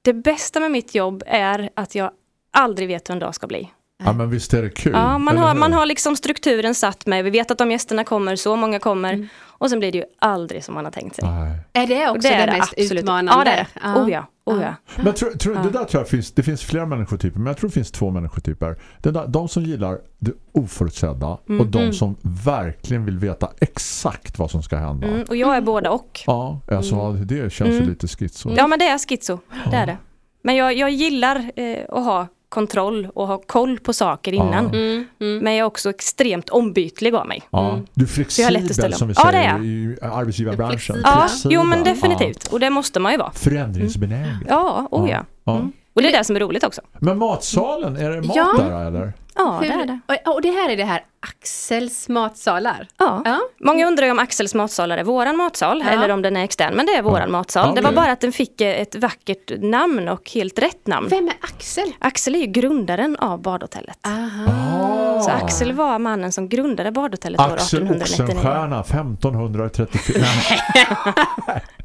Det bästa med mitt jobb är att jag aldrig vet hur en dag ska bli. Ja, men visst är det kul. Ja, man, har, man har liksom strukturen satt med, vi vet att de gästerna kommer, så många kommer och sen blir det ju aldrig som man har tänkt sig. Nej. Är det också det, mest utmanande? Ja, det är det. Oh ja, oh ja. Men tro, tro, det där tror jag finns, det finns flera människotyper, men jag tror det finns två människotyper. Den där, de som gillar det oförutsedda och de som verkligen vill veta exakt vad som ska hända. Mm, och jag är båda och. Ja, alltså, det känns ju lite schizo. Ja men det är schizo, det är det. Men jag, jag gillar eh, att ha kontroll och ha koll på saker innan. Mm, mm. Men jag är också extremt ombytlig av mig. Ja. Du är flexibel ställa som vi om. Ja, det säger är i arbetsgivarbranschen. Ja, Flexibel. jo men definitivt. Ja. Och det måste man ju vara. Förändringsbenägen. Ja, oh ja. Ja. Och det är det som är roligt också. Men matsalen, är det mat Ja. där eller? Ja, det Hur- är det. Och, det här är det här Axels matsalar. Ja. Ja. Många undrar ju om Axels matsal är våran matsal Ja. eller om den är extern. Men det är våran matsal. Ja, Det var bara att den fick eh, ett vackert namn och helt rätt namn. Vem är Axel? Axel är ju grundaren av badhotellet. Aha. Så Axel var mannen som grundade badhotellet år Ah. Axel 1899. Oxenstierna 1534.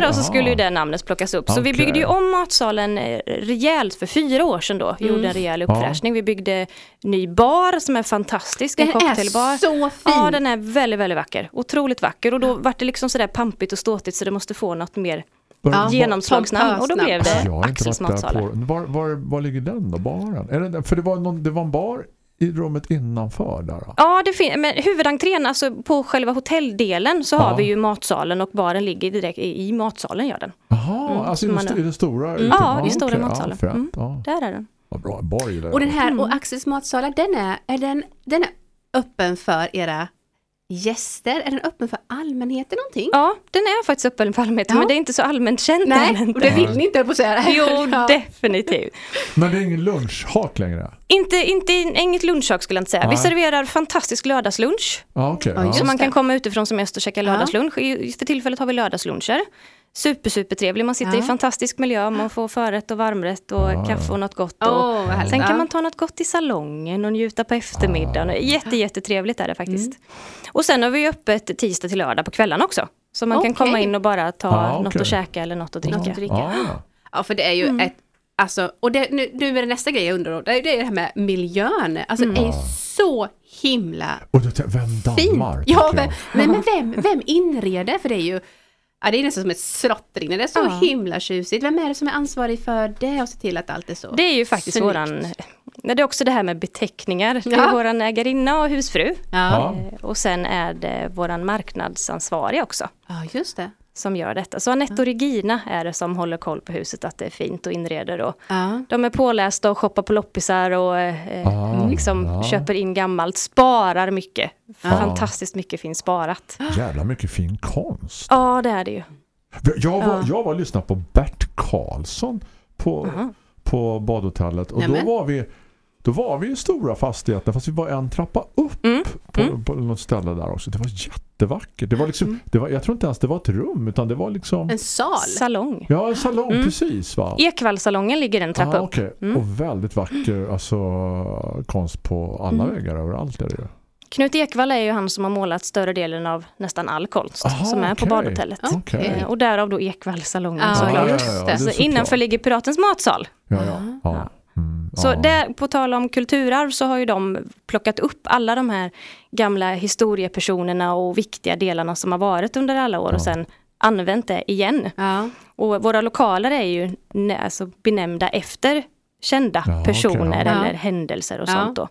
Där då så skulle ju det namnet plockas upp. Så vi Okej. byggde ju om matsalen eh, rejält för fyra år sedan då. Gjorde en rejäl uppfräschning. Vi byggde ny bar som är fantastisk. En Den är cocktailbar. så fin. Ja, den är väldigt, väldigt vacker. Otroligt vacker. Och då var det liksom sådär pampigt och ståtigt så det måste få något mer Ja. genomslagsnamn. Och då blev det Axels på var, var, var ligger den då, baren? Är det, den- för det var, någon, det var en bar i rummet innanför där då? Ja, det fin- men huvudentrén, alltså på själva hotelldelen så Ja. har vi ju matsalen och baren ligger direkt i, i matsalen gör den. Jaha, Mm, alltså i man- i den stora? ute? Ja, i stora okej, matsalen. Ja, Mm. ja. Där är den. Vad bra, en. Och den här, Mm. och Axels matsalar, den är, är den, den är öppen för era gäster? Är den öppen för allmänheten någonting? Ja, den är faktiskt öppen för allmänheten Ja. men det är inte så allmänt känt än Nej, och det vill ni inte på säga. Jo, Ja. definitivt. Men det är ingen lunchhak längre? Inte, inte, inget lunchhak skulle jag inte säga. Vi Nej. serverar fantastisk lördagslunch. Ja, okej. Ja, Så man kan komma utifrån som gäst och käka lördagslunch. I- För tillfället har vi lördagsluncher. Super, super trevlig. Man sitter Ja. i fantastisk miljö. Man får förrätt och varmrätt och Ja, kaffe ja. och något gott. Och härligt. sen kan Ja. man ta något gott i salongen och njuta på eftermiddagen. Jätte, jättetrevligt är det faktiskt. Mm. Och sen har vi öppet tisdag till lördag på kvällarna också. Så man kan Okej. komma in och bara ta Ja, något okej. att käka eller något att dricka. Något att dricka. Ja, ja. Ja, för det är ju Mm. ett, alltså, och det, nu, nu är det nästa grej jag undrar om, det är det här med miljön. Alltså Mm. det är ju så himla Och då, vem fint. dammar? Ja, tycker jag. men, men, men vem, vem inreder? För det är ju, ja, det är nästan som ett slott. Det är så Ja. himla tjusigt. Vem är det som är ansvarig för det och se till att allt är så Det är ju faktiskt snyggt? våran... Det är också det här med beteckningar. Det är våran ägarinna och husfru. Ja. Ja. Eh, Och sen är det våran marknadsansvarig också. ja, just det. Som gör detta. Så Anette och Regina är det som håller koll på huset, att det är fint och inreder. Och Ja. de är pålästa och shoppar på loppisar och eh, Ah, liksom ja. köper in gammalt, sparar mycket. Ja. Fantastiskt mycket finns sparat. Jävla mycket fin konst. Ja, det är det ju. Jag var, Ja. jag var och lyssnade på Bert Karlsson på, Aha. på badhotellet. Och då Nämen. var vi då var vi i stora fastigheter fast vi var en trappa upp Mm. på, Mm. på något ställe där också. Det var jättevackert. Det var liksom, det var, jag tror inte ens det var ett rum utan det var liksom En sal. Salong. ja, en salong Mm. precis va? Ekvallsalongen ligger en trappa Ah, upp. okej. Mm. Och väldigt vacker alltså, konst på alla Mm. väggar överallt är det ju. Knut Ekvall är ju han som har målat större delen av nästan all konst Aha, som är på okej. badhotellet. Okej. Eh, Och därav då Ekvallsalongen Ja, såklart. just ja, ja, det. är Så innanför ligger Piratens matsal. Ja, ja. Ja. Ja. Mm, Så ja. där, på tal om kulturarv så har ju de plockat upp alla de här gamla historiepersonerna och viktiga delarna som har varit under alla år och sen använt det igen. Ja. Och våra lokaler är ju alltså benämnda efter kända Ja, personer ja. eller händelser och Ja. sånt då.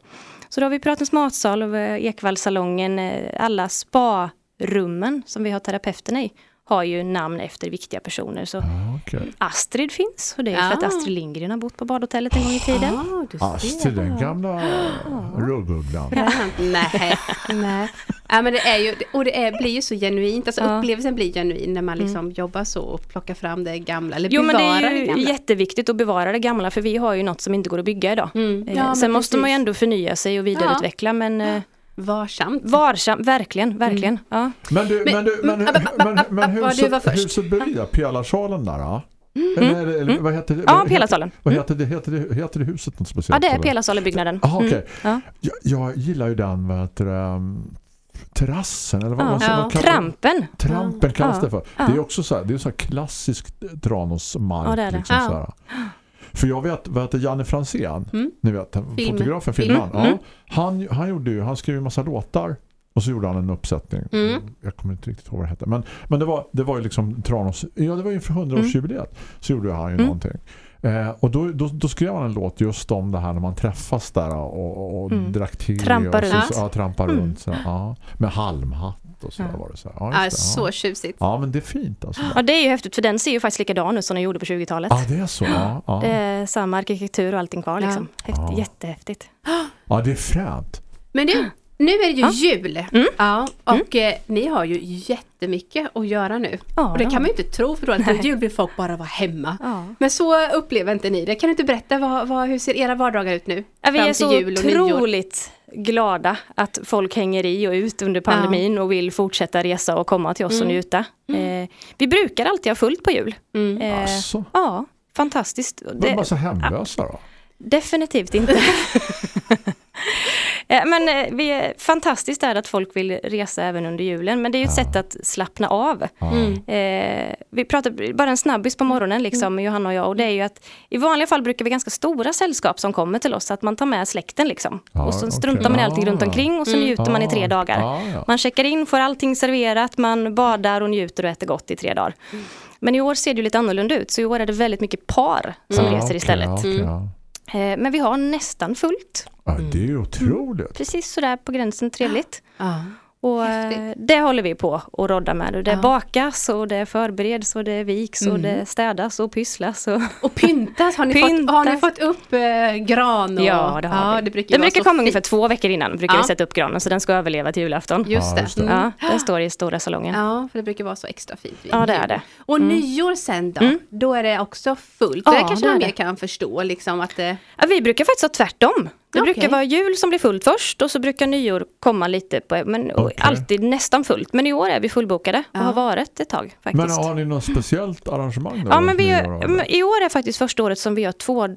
Så då har vi Piratens matsal, Ekvallsalongen, eh, alla spa-rummen som vi har terapeuterna i har ju namn efter viktiga personer. Så Ja, okej. Astrid finns och det är för Ja. att Astrid Lindgren har bott på badhotellet en gång i tiden. Ser. Astrid, den gamla rugguglan. Nej, nej. Ja, men det är ju, och det är, blir ju så genuint, alltså Ja. upplevelsen blir genuin när man liksom jobbar så och plockar fram det gamla, eller Jo men det är det ju gamla. jätteviktigt att bevara det gamla för vi har ju något som inte går att bygga idag. Mm. Eh, Ja, Sen måste man ju precis. ändå förnya sig och vidareutveckla men Varsamt. varsam, verkligen, verkligen. Ja. Men du, men, Men- du, men, mm, men, men, men vad du var huset, bredvid, Pelarsalen där, ja. Eller, eller, vad heter det? Ja, Pelarsalen. Vad heter det? Heter det, heter det huset något speciellt? ja det är? Pelarsalenbyggnaden. Jaha, okej. Ja. Jag, jag gillar ju den, vad heter det, um, terrassen, eller vad, Ja. vad, vad Ja. Trampen. Trampen kallas Ja. det för. Ja. Det är också så här, det är så här klassisk Tranåsmark. Ja, det är det. Liksom, Ja. så här. För jag vet, vad heter Janne Fransén? Mm. Ni vet, Film. fotografen, Film. filmaren. Ja, Mm. han, han, gjorde ju, han skrev ju massa låtar och så gjorde han en uppsättning. Mm. Jag kommer inte riktigt ihåg vad det hette. Men, men det, var, det var ju liksom Tranås, ja det var ju för 100-årsjubileet så gjorde han ju Mm. någonting. Eh, och då, då, då skrev han en låt just om det här när man träffas där och, och Mm. drack till Trampa och så, runt. ja, trampa Mm. runt så, ja, med halmhatt fint och så där var det så här. Ja, Ja, det, så ja. tjusigt. ja, men det är fint alltså. Ja, det är ju häftigt för den ser ju faktiskt likadan ut som den gjorde på 20-talet. Ja, det är så. Ja, ja. Det är samma arkitektur och allting kvar liksom. Häftigt, Ja. Jättehäftigt. ja det är fränt. Men du, nu är det ju Ja. jul. Ja, och eh, ni har ju jättemycket att göra nu. Ja, och det kan man ju inte tro för då att jul vill folk bara vara hemma. Ja. Men så upplever inte ni det. Kan du inte berätta vad, vad, hur ser era vardagar ut nu? Ja, vi är så jul och nyår. otroligt glada att folk hänger i och ut under pandemin och vill fortsätta resa och komma till oss och njuta. Eh, vi brukar alltid ha fullt på jul. Mm. Eh, Alltså. Ja, fantastiskt. De är Det, massa hemlösa då. definitivt inte. Eh, Men eh, vi är, fantastiskt är att folk vill resa även under julen, men det är ju ett sätt att slappna av. Mm. Eh, vi pratar bara en snabbis på morgonen, liksom, Johanna och jag, och det är ju att i vanliga fall brukar vi ganska stora sällskap som kommer till oss, att man tar med släkten liksom. Ja, och så struntar man i allting Ja. runt omkring och så njuter man i tre Ja, dagar. ja, ja. Man checkar in, får allting serverat, man badar och njuter och äter gott i tre dagar. Men i år ser det ju lite annorlunda ut, så i år är det väldigt mycket par som Ja, reser istället. Mm. ja. Men vi har nästan fullt. Ja, det är ju otroligt. Precis sådär på gränsen trevligt. Ja. Och Häftigt. eh, det håller vi på att rodda med. Och det Ja. bakas och det förbereds och det viks och Mm. det städas och pysslas. Och... Och pyntas, har ni, Fått, Pyntas. har ni fått upp eh, gran? Och, Ja, det har vi. det brukar, den brukar komma fint. ungefär två veckor innan, brukar Ja. vi sätta upp granen, så den ska överleva till julafton. Just Ja, det. just det. Mm. Ja, den står i stora salongen. Ja, för det brukar vara så extra fint. Ja, det är det. Och Mm. nyår sen då, Mm. då är det också fullt. Ja, det kanske man mer kan förstå, liksom att. Ja, vi brukar faktiskt ha tvärtom. Det Okej. brukar vara jul som blir fullt först och så brukar nyår komma lite på, men Okej. alltid nästan fullt. Men i år är vi fullbokade och Ja. har varit ett tag faktiskt. Men har ni något speciellt arrangemang då? Ja, men vi, gör- I år är faktiskt första året som vi har två,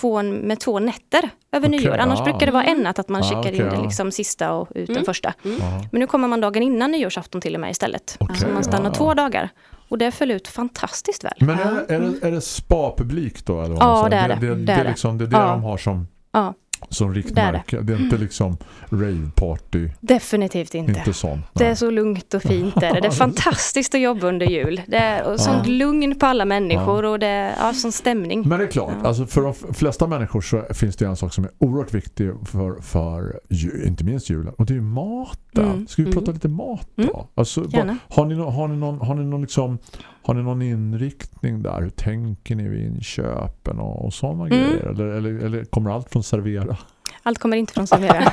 två, med två nätter över Okej, nyår. Annars ja. brukar det vara en natt att man Ja, checkar okej, in det liksom sista och ut den Mm. första. Ja. Men nu kommer man dagen innan nyårsafton till och med istället. Så man stannar ja, ja. två dagar. Och det föll ut fantastiskt väl. Men är, är, det, är det spa-publik då? Eller vad Ja, det är det. Det, Det det, det. liksom, det är det Ja. de har som, Ja, som Det är riktmärke. Det är, inte liksom rave-party. definitivt inte. Inte sånt. Det är så lugnt och fint. Är det. det är fantastiskt att jobba under jul. Det är och sånt lugn på alla människor och det är ja, sån stämning. Men det är klart, Ja. alltså för de flesta människor så finns det en sak som är oerhört viktig för, för inte minst julen. Och det är ju maten. Mm, Ska vi mm. prata lite mat då? Mm, Alltså, gärna. har, ni, har, ni någon, har, ni någon liksom, har ni någon inriktning där? Hur tänker ni vid inköpen och, och sådana Mm. grejer? Eller, eller, eller kommer allt från servera? Allt kommer inte från servera.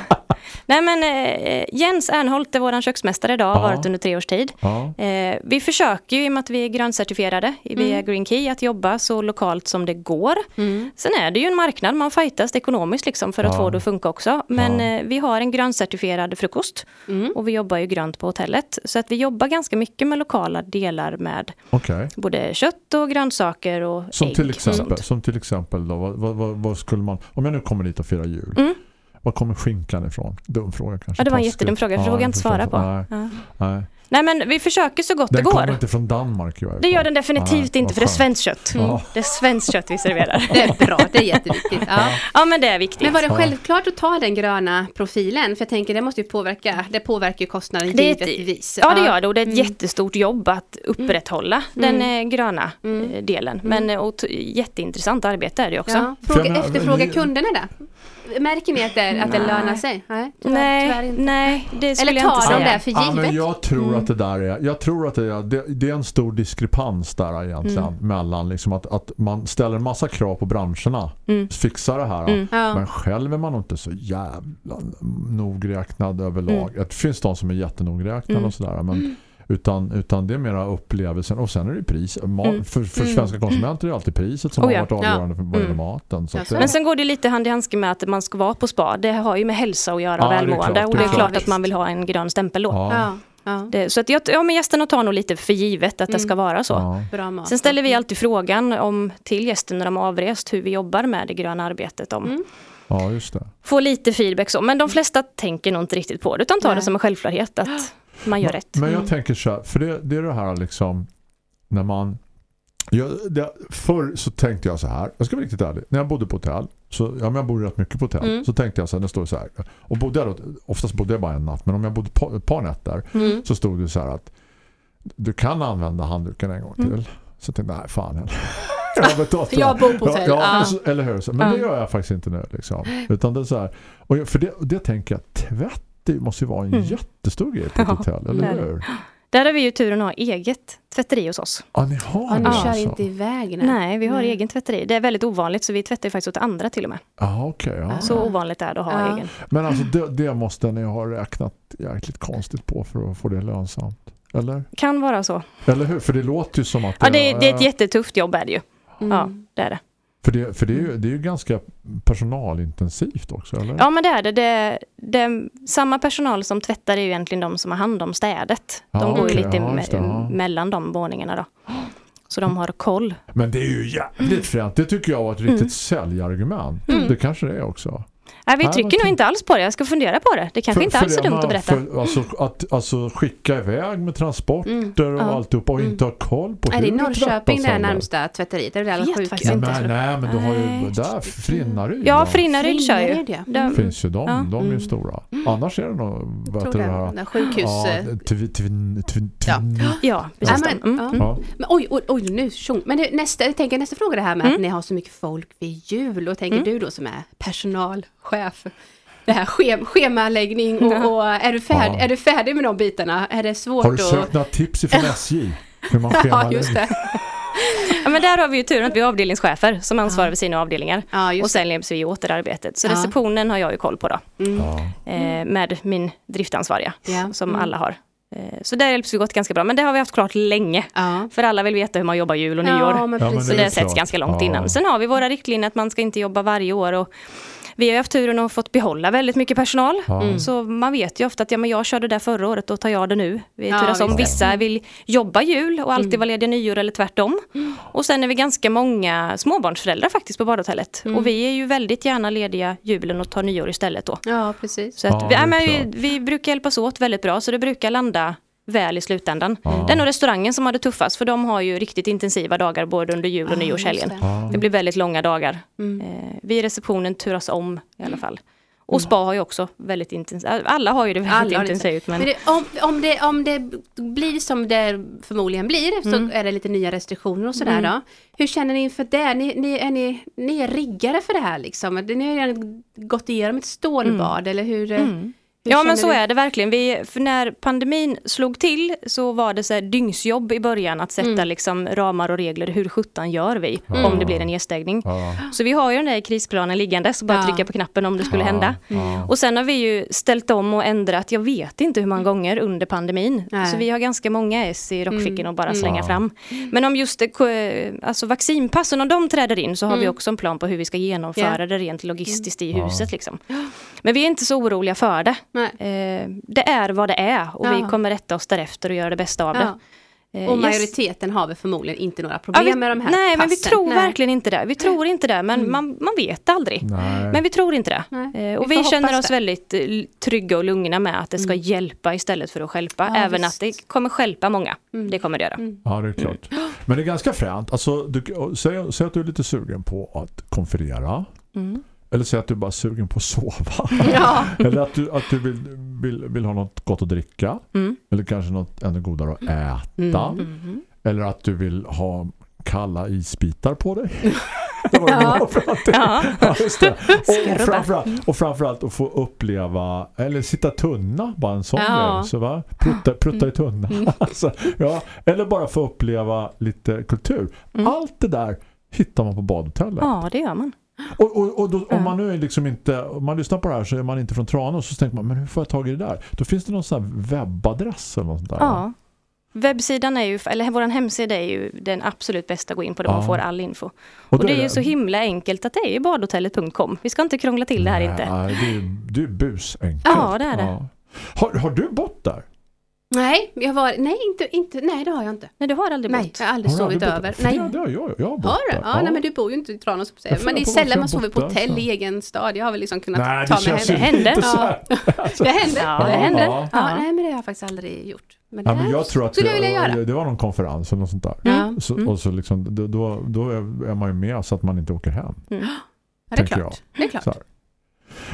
Nej men eh, Jens Ernholt är vår köksmästare idag, har Ja. varit under tre års tid. Ja. Eh, vi försöker ju i och med att vi är gröncertifierade via Mm. Green Key att jobba så lokalt som det går. Mm. Sen är det ju en marknad, man fightas ekonomiskt liksom för att Ja. få det att funka också. Men eh, vi har en gröncertifierad frukost Mm. och vi jobbar ju grönt på hotellet. Så att vi jobbar ganska mycket med lokala delar med Okej. både kött och grönsaker och Som ägg. till och exempel, sånt. som till exempel då, vad, vad, vad, vad skulle man, om jag nu kommer dit och firar jul, Mm. Var kommer skinkan ifrån? Dum fråga kanske. Ja, det var en jättedum fråga, det vågar jag inte svara på. Nej, Ja. nej. Nej men vi försöker så gott Den det kommer går. inte från Danmark. ju, Det gör den definitivt Nej, inte för det är svenskt kött. Ja. Det är svenskt kött vi serverar. Det är bra, det är jätteviktigt. Ja. Ja men det är viktigt. Men var det Ja. självklart att ta den gröna profilen? För jag tänker det måste ju påverka, det påverkar ju kostnaden Det är ett- givetvis. Ja det gör det och det är ett Mm. jättestort jobb att upprätthålla den eh, gröna Mm. eh, delen. Men eh, och t- jätteintressant arbete är det också. Ja. Fråga, jag ni- kunderna det? Märker ni att det, att det lönar sig? Nej, tyvärr, tyvärr Nej, inte. nej, det skulle Eller jag inte tar de det för Ja, men givet? jag tror Mm. att det där är jag tror att det är, det, det är en stor diskrepans där egentligen Mm. mellan liksom att, att man ställer en massa krav på branscherna Mm. fixa det här Mm. Ja. men själv är man inte så jävla nogräknad överlag. Det finns de som är jättenogräknade Mm. och sådär men utan, utan det är mera upplevelsen och sen är det pris. Ma- Mm. För, för Mm. svenska konsumenter är det alltid priset som Oh har ja. varit avgörande för vad gäller Mm. maten. Så Ja, det, Men sen går det lite hand i handske med att man ska vara på spa. Det har ju med hälsa att göra Ja, och det är välmående. klart, och det det är klart att man vill ha en grön stämpel då. ja, Ja, ja. Det, så att jag, ja, men gästerna tar nog lite för givet att det Mm. ska vara så. ja. Bra mat. Sen ställer vi alltid frågan om, till gästen när de har avrest hur vi jobbar med det gröna arbetet. Om, Mm. ja, just det. Få lite feedback så. Men de flesta tänker nog inte riktigt på det utan tar Nej. det som en självklarhet att man gör men, rätt. Men jag Mm. tänker så här, för det, det är det här liksom när man jag, det, förr så tänkte jag så här, jag ska vara riktigt ärlig, när jag bodde på hotell så, ja men jag bodde rätt mycket på hotell Mm. så tänkte jag så här, det står så här och bodde jag då, oftast bodde jag bara en natt men om jag bodde på, ett par nätter Mm. så stod det så här att du kan använda handduken en gång till Mm. så tänkte jag, nej fan heller. jag betalt Jag bor på hotell. Ja, ja, så- eller hur? Men Ja. det gör jag faktiskt inte nu. Liksom. Utan det är så här, och jag- för det, det tänker jag, tvätt det måste ju vara en Mm. jättestor grej på ett Ja, hotell, det eller är det. hur? Där har vi ju turen att ha eget tvätteri hos oss. Ja, ni har Ja, ni det kör alltså. inte iväg nej. Nej, vi har Nej. egen tvätteri. Det är väldigt ovanligt så vi tvättar ju faktiskt åt andra till och med. Ja, okej. ja. Så ovanligt är det att ha Ja. egen. Men alltså det, det måste ni ha räknat jäkligt konstigt på för att få det lönsamt. Eller? Kan vara så. Eller hur? För det låter ju som att Ja, det, det är ett jättetufft jobb är det ju. Mm. Ja, det är det. För, det, för det, är ju, det är ju ganska personalintensivt också, eller? Ja, men det är det. det, det samma personal som tvättar är ju egentligen de som har hand om städet. De Ja, går ju okej. lite Ja, det, ja. mellan de våningarna då. Så de har koll. Men det är ju jävligt fränt. Det tycker jag var ett riktigt säljargument. Mm. Det kanske det är också. Nej, vi trycker nog inte alls på det. Jag ska fundera på det. Det kanske inte alls är det dumt att berätta. För, alltså, att alltså, skicka iväg med transporter Mm. och Ja. alltihopa och Mm. inte ha koll på Är hur det det Norrköping det är närmsta tvätteriet? Är det sjukhus? faktiskt inte. Nej, nej, men du har ju där Frinnaryd. Ja? Frinnaryd kör ju. Ja. De, finns ju de. Ja. De är ju Mm. stora. Annars är det nog vad det. det här? Sjukhus... Ja, eh, Ja. ja, Ja, precis. men. Mm. ja. Ja. Men oj, oj, oj nu. Men det, nästa, jag tänker nästa fråga det här med Mm. att ni har så mycket folk vid jul och tänker Mm. du då som är personalchef. Det här schem, schemaläggning och, Ja. och är, du färdig, Ja. är du färdig med de bitarna? Är det svårt Har du att... sökt några tips ifrån SJ? Hur man Ja, just det. Ja, men där har vi ju turen att vi har avdelningschefer som ansvarar Ja. för sina avdelningar. Ja, Och sen leds vi åt det arbetet. Så Ja. receptionen har jag ju koll på då. Mm. Ja. Eh, med min driftansvariga Ja. som Mm. alla har. Eh, så där hjälps vi gått ganska bra. Men det har vi haft klart länge. Ja. För alla vill veta hur man jobbar jul och nyår. Ja, men Ja, men precis. Så det är det sätts ganska långt Ja. innan. Sen har vi våra riktlinjer att man ska inte jobba varje år. Och vi har haft turen att fått behålla väldigt mycket personal. Mm. Så man vet ju ofta att ja, men jag körde där förra året, då tar jag det nu. Vi Ja, turas om. Vissa vill jobba jul och alltid Mm. vara lediga nyår eller tvärtom. Och sen är vi ganska många småbarnsföräldrar faktiskt på badhotellet. Mm. Och vi är ju väldigt gärna lediga julen och tar nyår istället då. Ja, precis. Så att Ja, vi, det ja, vi, vi brukar hjälpas åt väldigt bra, så det brukar landa väl i slutändan. Ja. Det är nog restaurangen som har det tuffast, för de har ju riktigt intensiva dagar både under jul och Ja, nyårshelgen. det. Det blir väldigt långa dagar. Mm. Eh, vi i receptionen turas om i alla fall. Och spa har ju också väldigt intensivt, alla har ju det väldigt Alla intensivt. Men, Men det, om, om, det, om det blir som det förmodligen blir, så Mm. är det lite nya restriktioner och sådär Mm. då. Hur känner ni inför det? Ni, ni, är, ni, ni är riggade för det här liksom? Ni har ju redan gått igenom ett stålbad eller hur? Mm. Hur Ja men så du? är det verkligen. Vi, när pandemin slog till så var det så här dygnsjobb i början att sätta Mm. liksom ramar och regler. Hur sjutton gör vi Mm. om det blir en nedstängning? Ja. Så vi har ju den där krisplanen liggande så bara Ja. trycka på knappen om det skulle hända. Ja. Och sen har vi ju ställt om och ändrat, jag vet inte hur många gånger under pandemin. Nej. Så vi har ganska många S i rockfickan och bara Mm. slänga Ja. fram. Men om just alltså vaccinpassen, om de träder in så har vi Mm. också en plan på hur vi ska genomföra Ja. det rent logistiskt i Ja. huset. Liksom. Men vi är inte så oroliga för det. Nej. Eh, det är vad det är och Ja. vi kommer rätta oss därefter och göra det bästa av Ja. det. Eh, Och yes. majoriteten har väl förmodligen inte några Ja, problem vi, med de här Nej, men vi passen. tror Nej. verkligen inte det. Vi tror inte det, men Mm. man, man vet aldrig. Nej. Men vi tror inte det. Nej, Eh, vi och vi, hoppas känner oss det. väldigt eh, trygga och lugna med att det ska Mm. hjälpa istället för att stjälpa. Ja, Även visst. att det kommer stjälpa många. Mm. Det kommer det göra. Mm. Ja, det är klart. Men det är ganska fränt. Alltså, du, säg, säg att du är lite sugen på att konferera. Mm. Eller säg att du bara är sugen på att sova. Ja. Eller att du, att du vill, vill, vill ha något gott att dricka. Mm. Eller kanske något ännu godare att äta. Mm. Mhm. Eller att du vill ha kalla isbitar på dig. det var det Ja. du var fram till. Ja. Ja, just det. Och, framförallt, och framförallt att få uppleva eller sitta tunna, bara en sån Ja. grej. Så va? Prutta, prutta i tunna. Mm. alltså, ja. Eller bara få uppleva lite kultur. Mm. Allt det där hittar man på badhotellet. ja, det gör man. Och, och, och då, Ja. om man nu är liksom inte, om man lyssnar på det här så är man inte från Tranås så tänker man, men hur får jag tag i det där? Då finns det någon sån här webbadress eller något sånt där. Ja. Webbsidan är ju, eller vår hemsida är ju den absolut bästa att gå in på där man Ja. får all info. Och, Och det är ju så himla enkelt att det är ju badhotellet.com. Vi ska inte krångla till det här inte. Nej, det är, det är busenkelt. Ja, det är det. Har, har du bott där? Nej, jag var, nej, inte, inte, nej, det har jag inte. Nej, du har aldrig Nej, bott. jag har aldrig Har sovit där? över. Nej. Det, det har jag, jag har bott Har du? där. Ja, nej, men du bor ju inte i Tranås. Men det är sällan man sover på hotell i egen stad. Jag har väl liksom kunnat Nej, ta det mig hem. ju händer. inte så Ja. Alltså, Det händer. Ja, det det händer. ja. Ja. Ja. nej, men det har jag faktiskt aldrig gjort. Men Ja, det men här jag tror att det, jag vilja göra. det var någon konferens eller något sånt där. Ja. Så, Mm. Och så liksom, då, då, är man ju med så att man inte åker hem. Ja, det är klart. Det är klart.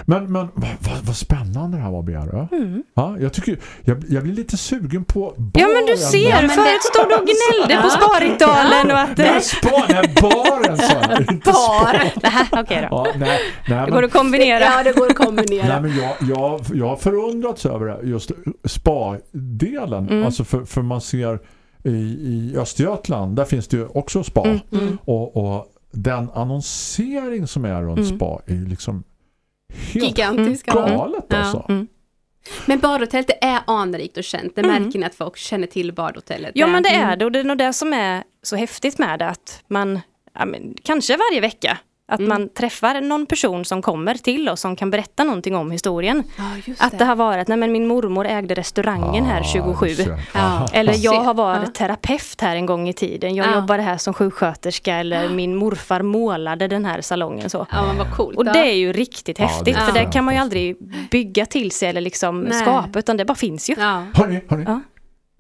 Men, men vad, vad, spännande det här var, Bjärre. Mm. Ja, jag, tycker, jag, jag blir lite sugen på baren. Ja men du ser, Ja, men förut stod du och gnällde på Sparriktalen och att... Nej, spa, nej, baren sa jag. Nähä, Okej då. Ja, nej, nej, Det går men, att kombinera. Ja, det går att kombinera. nej, men jag, jag, jag har förundrats över det, just spa-delen. Mm. Alltså för, för man ser i, i Östergötland, där finns det ju också spa. Mm. Och, och den annonsering som är runt Mm. spa är ju liksom Gigantiska. galet Ja. alltså. Mm. Men badhotellet det är anrikt och känt. Det Mm. märker ni att folk känner till badhotellet. Ja men det Mm. är det och det är nog det som är så häftigt med det att man, ja, men, kanske varje vecka, att Mm. man träffar någon person som kommer till oss som kan berätta någonting om historien. Just Att det har varit, nej men min mormor ägde restaurangen här Ah, 27. du ser. Ja. Eller jag har varit Ja. terapeut här en gång i tiden. Jag Ja. jobbade här som sjuksköterska eller min morfar målade den här salongen så. Ja, men vad coolt. Och det är ju riktigt häftigt det för det kan man ju aldrig bygga till sig eller liksom Nej. skapa utan det bara finns ju. Ja. Hörni, hörni. Ja.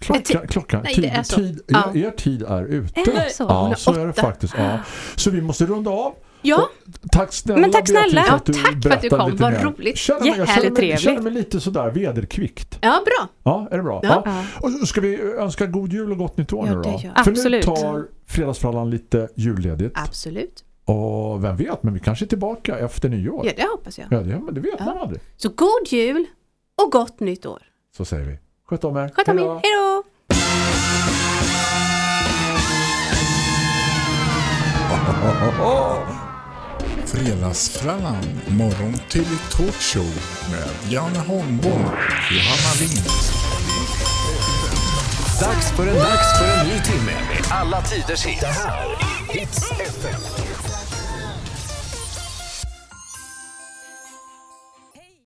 Klockan, klockan Nej, tid, det tid, Ja. er, er tid är ute. Är det så? Ja, så är det faktiskt. Ja. Så vi måste runda av. Ja, Tack snälla Men tack Beatrice, snälla. att du Ja, tack för att du kom. lite Vad roligt. Känner mig, jag känner mig, känner trevligt. mig lite sådär vederkvickt. ja bra. Ja, är det bra? Ja. Ja. Och så ska vi önska god jul och gott nytt år Ja, nu då. För Absolut. nu tar Fredagsfrallan lite julledigt. Absolut. Och vem vet, men vi kanske är tillbaka efter nyår. Ja, det hoppas jag. Ja, det, men det vet Ja. man aldrig. Så god jul och gott nytt år. Så säger vi. Sköt om er. Sköt om Hej er. Hej då! Fredagsfrallan, morgon till talkshow med Janne Holmborg och Johanna Lind. Dags för en dags för en ny timme med alla tiders hits. Det här är Hits FM.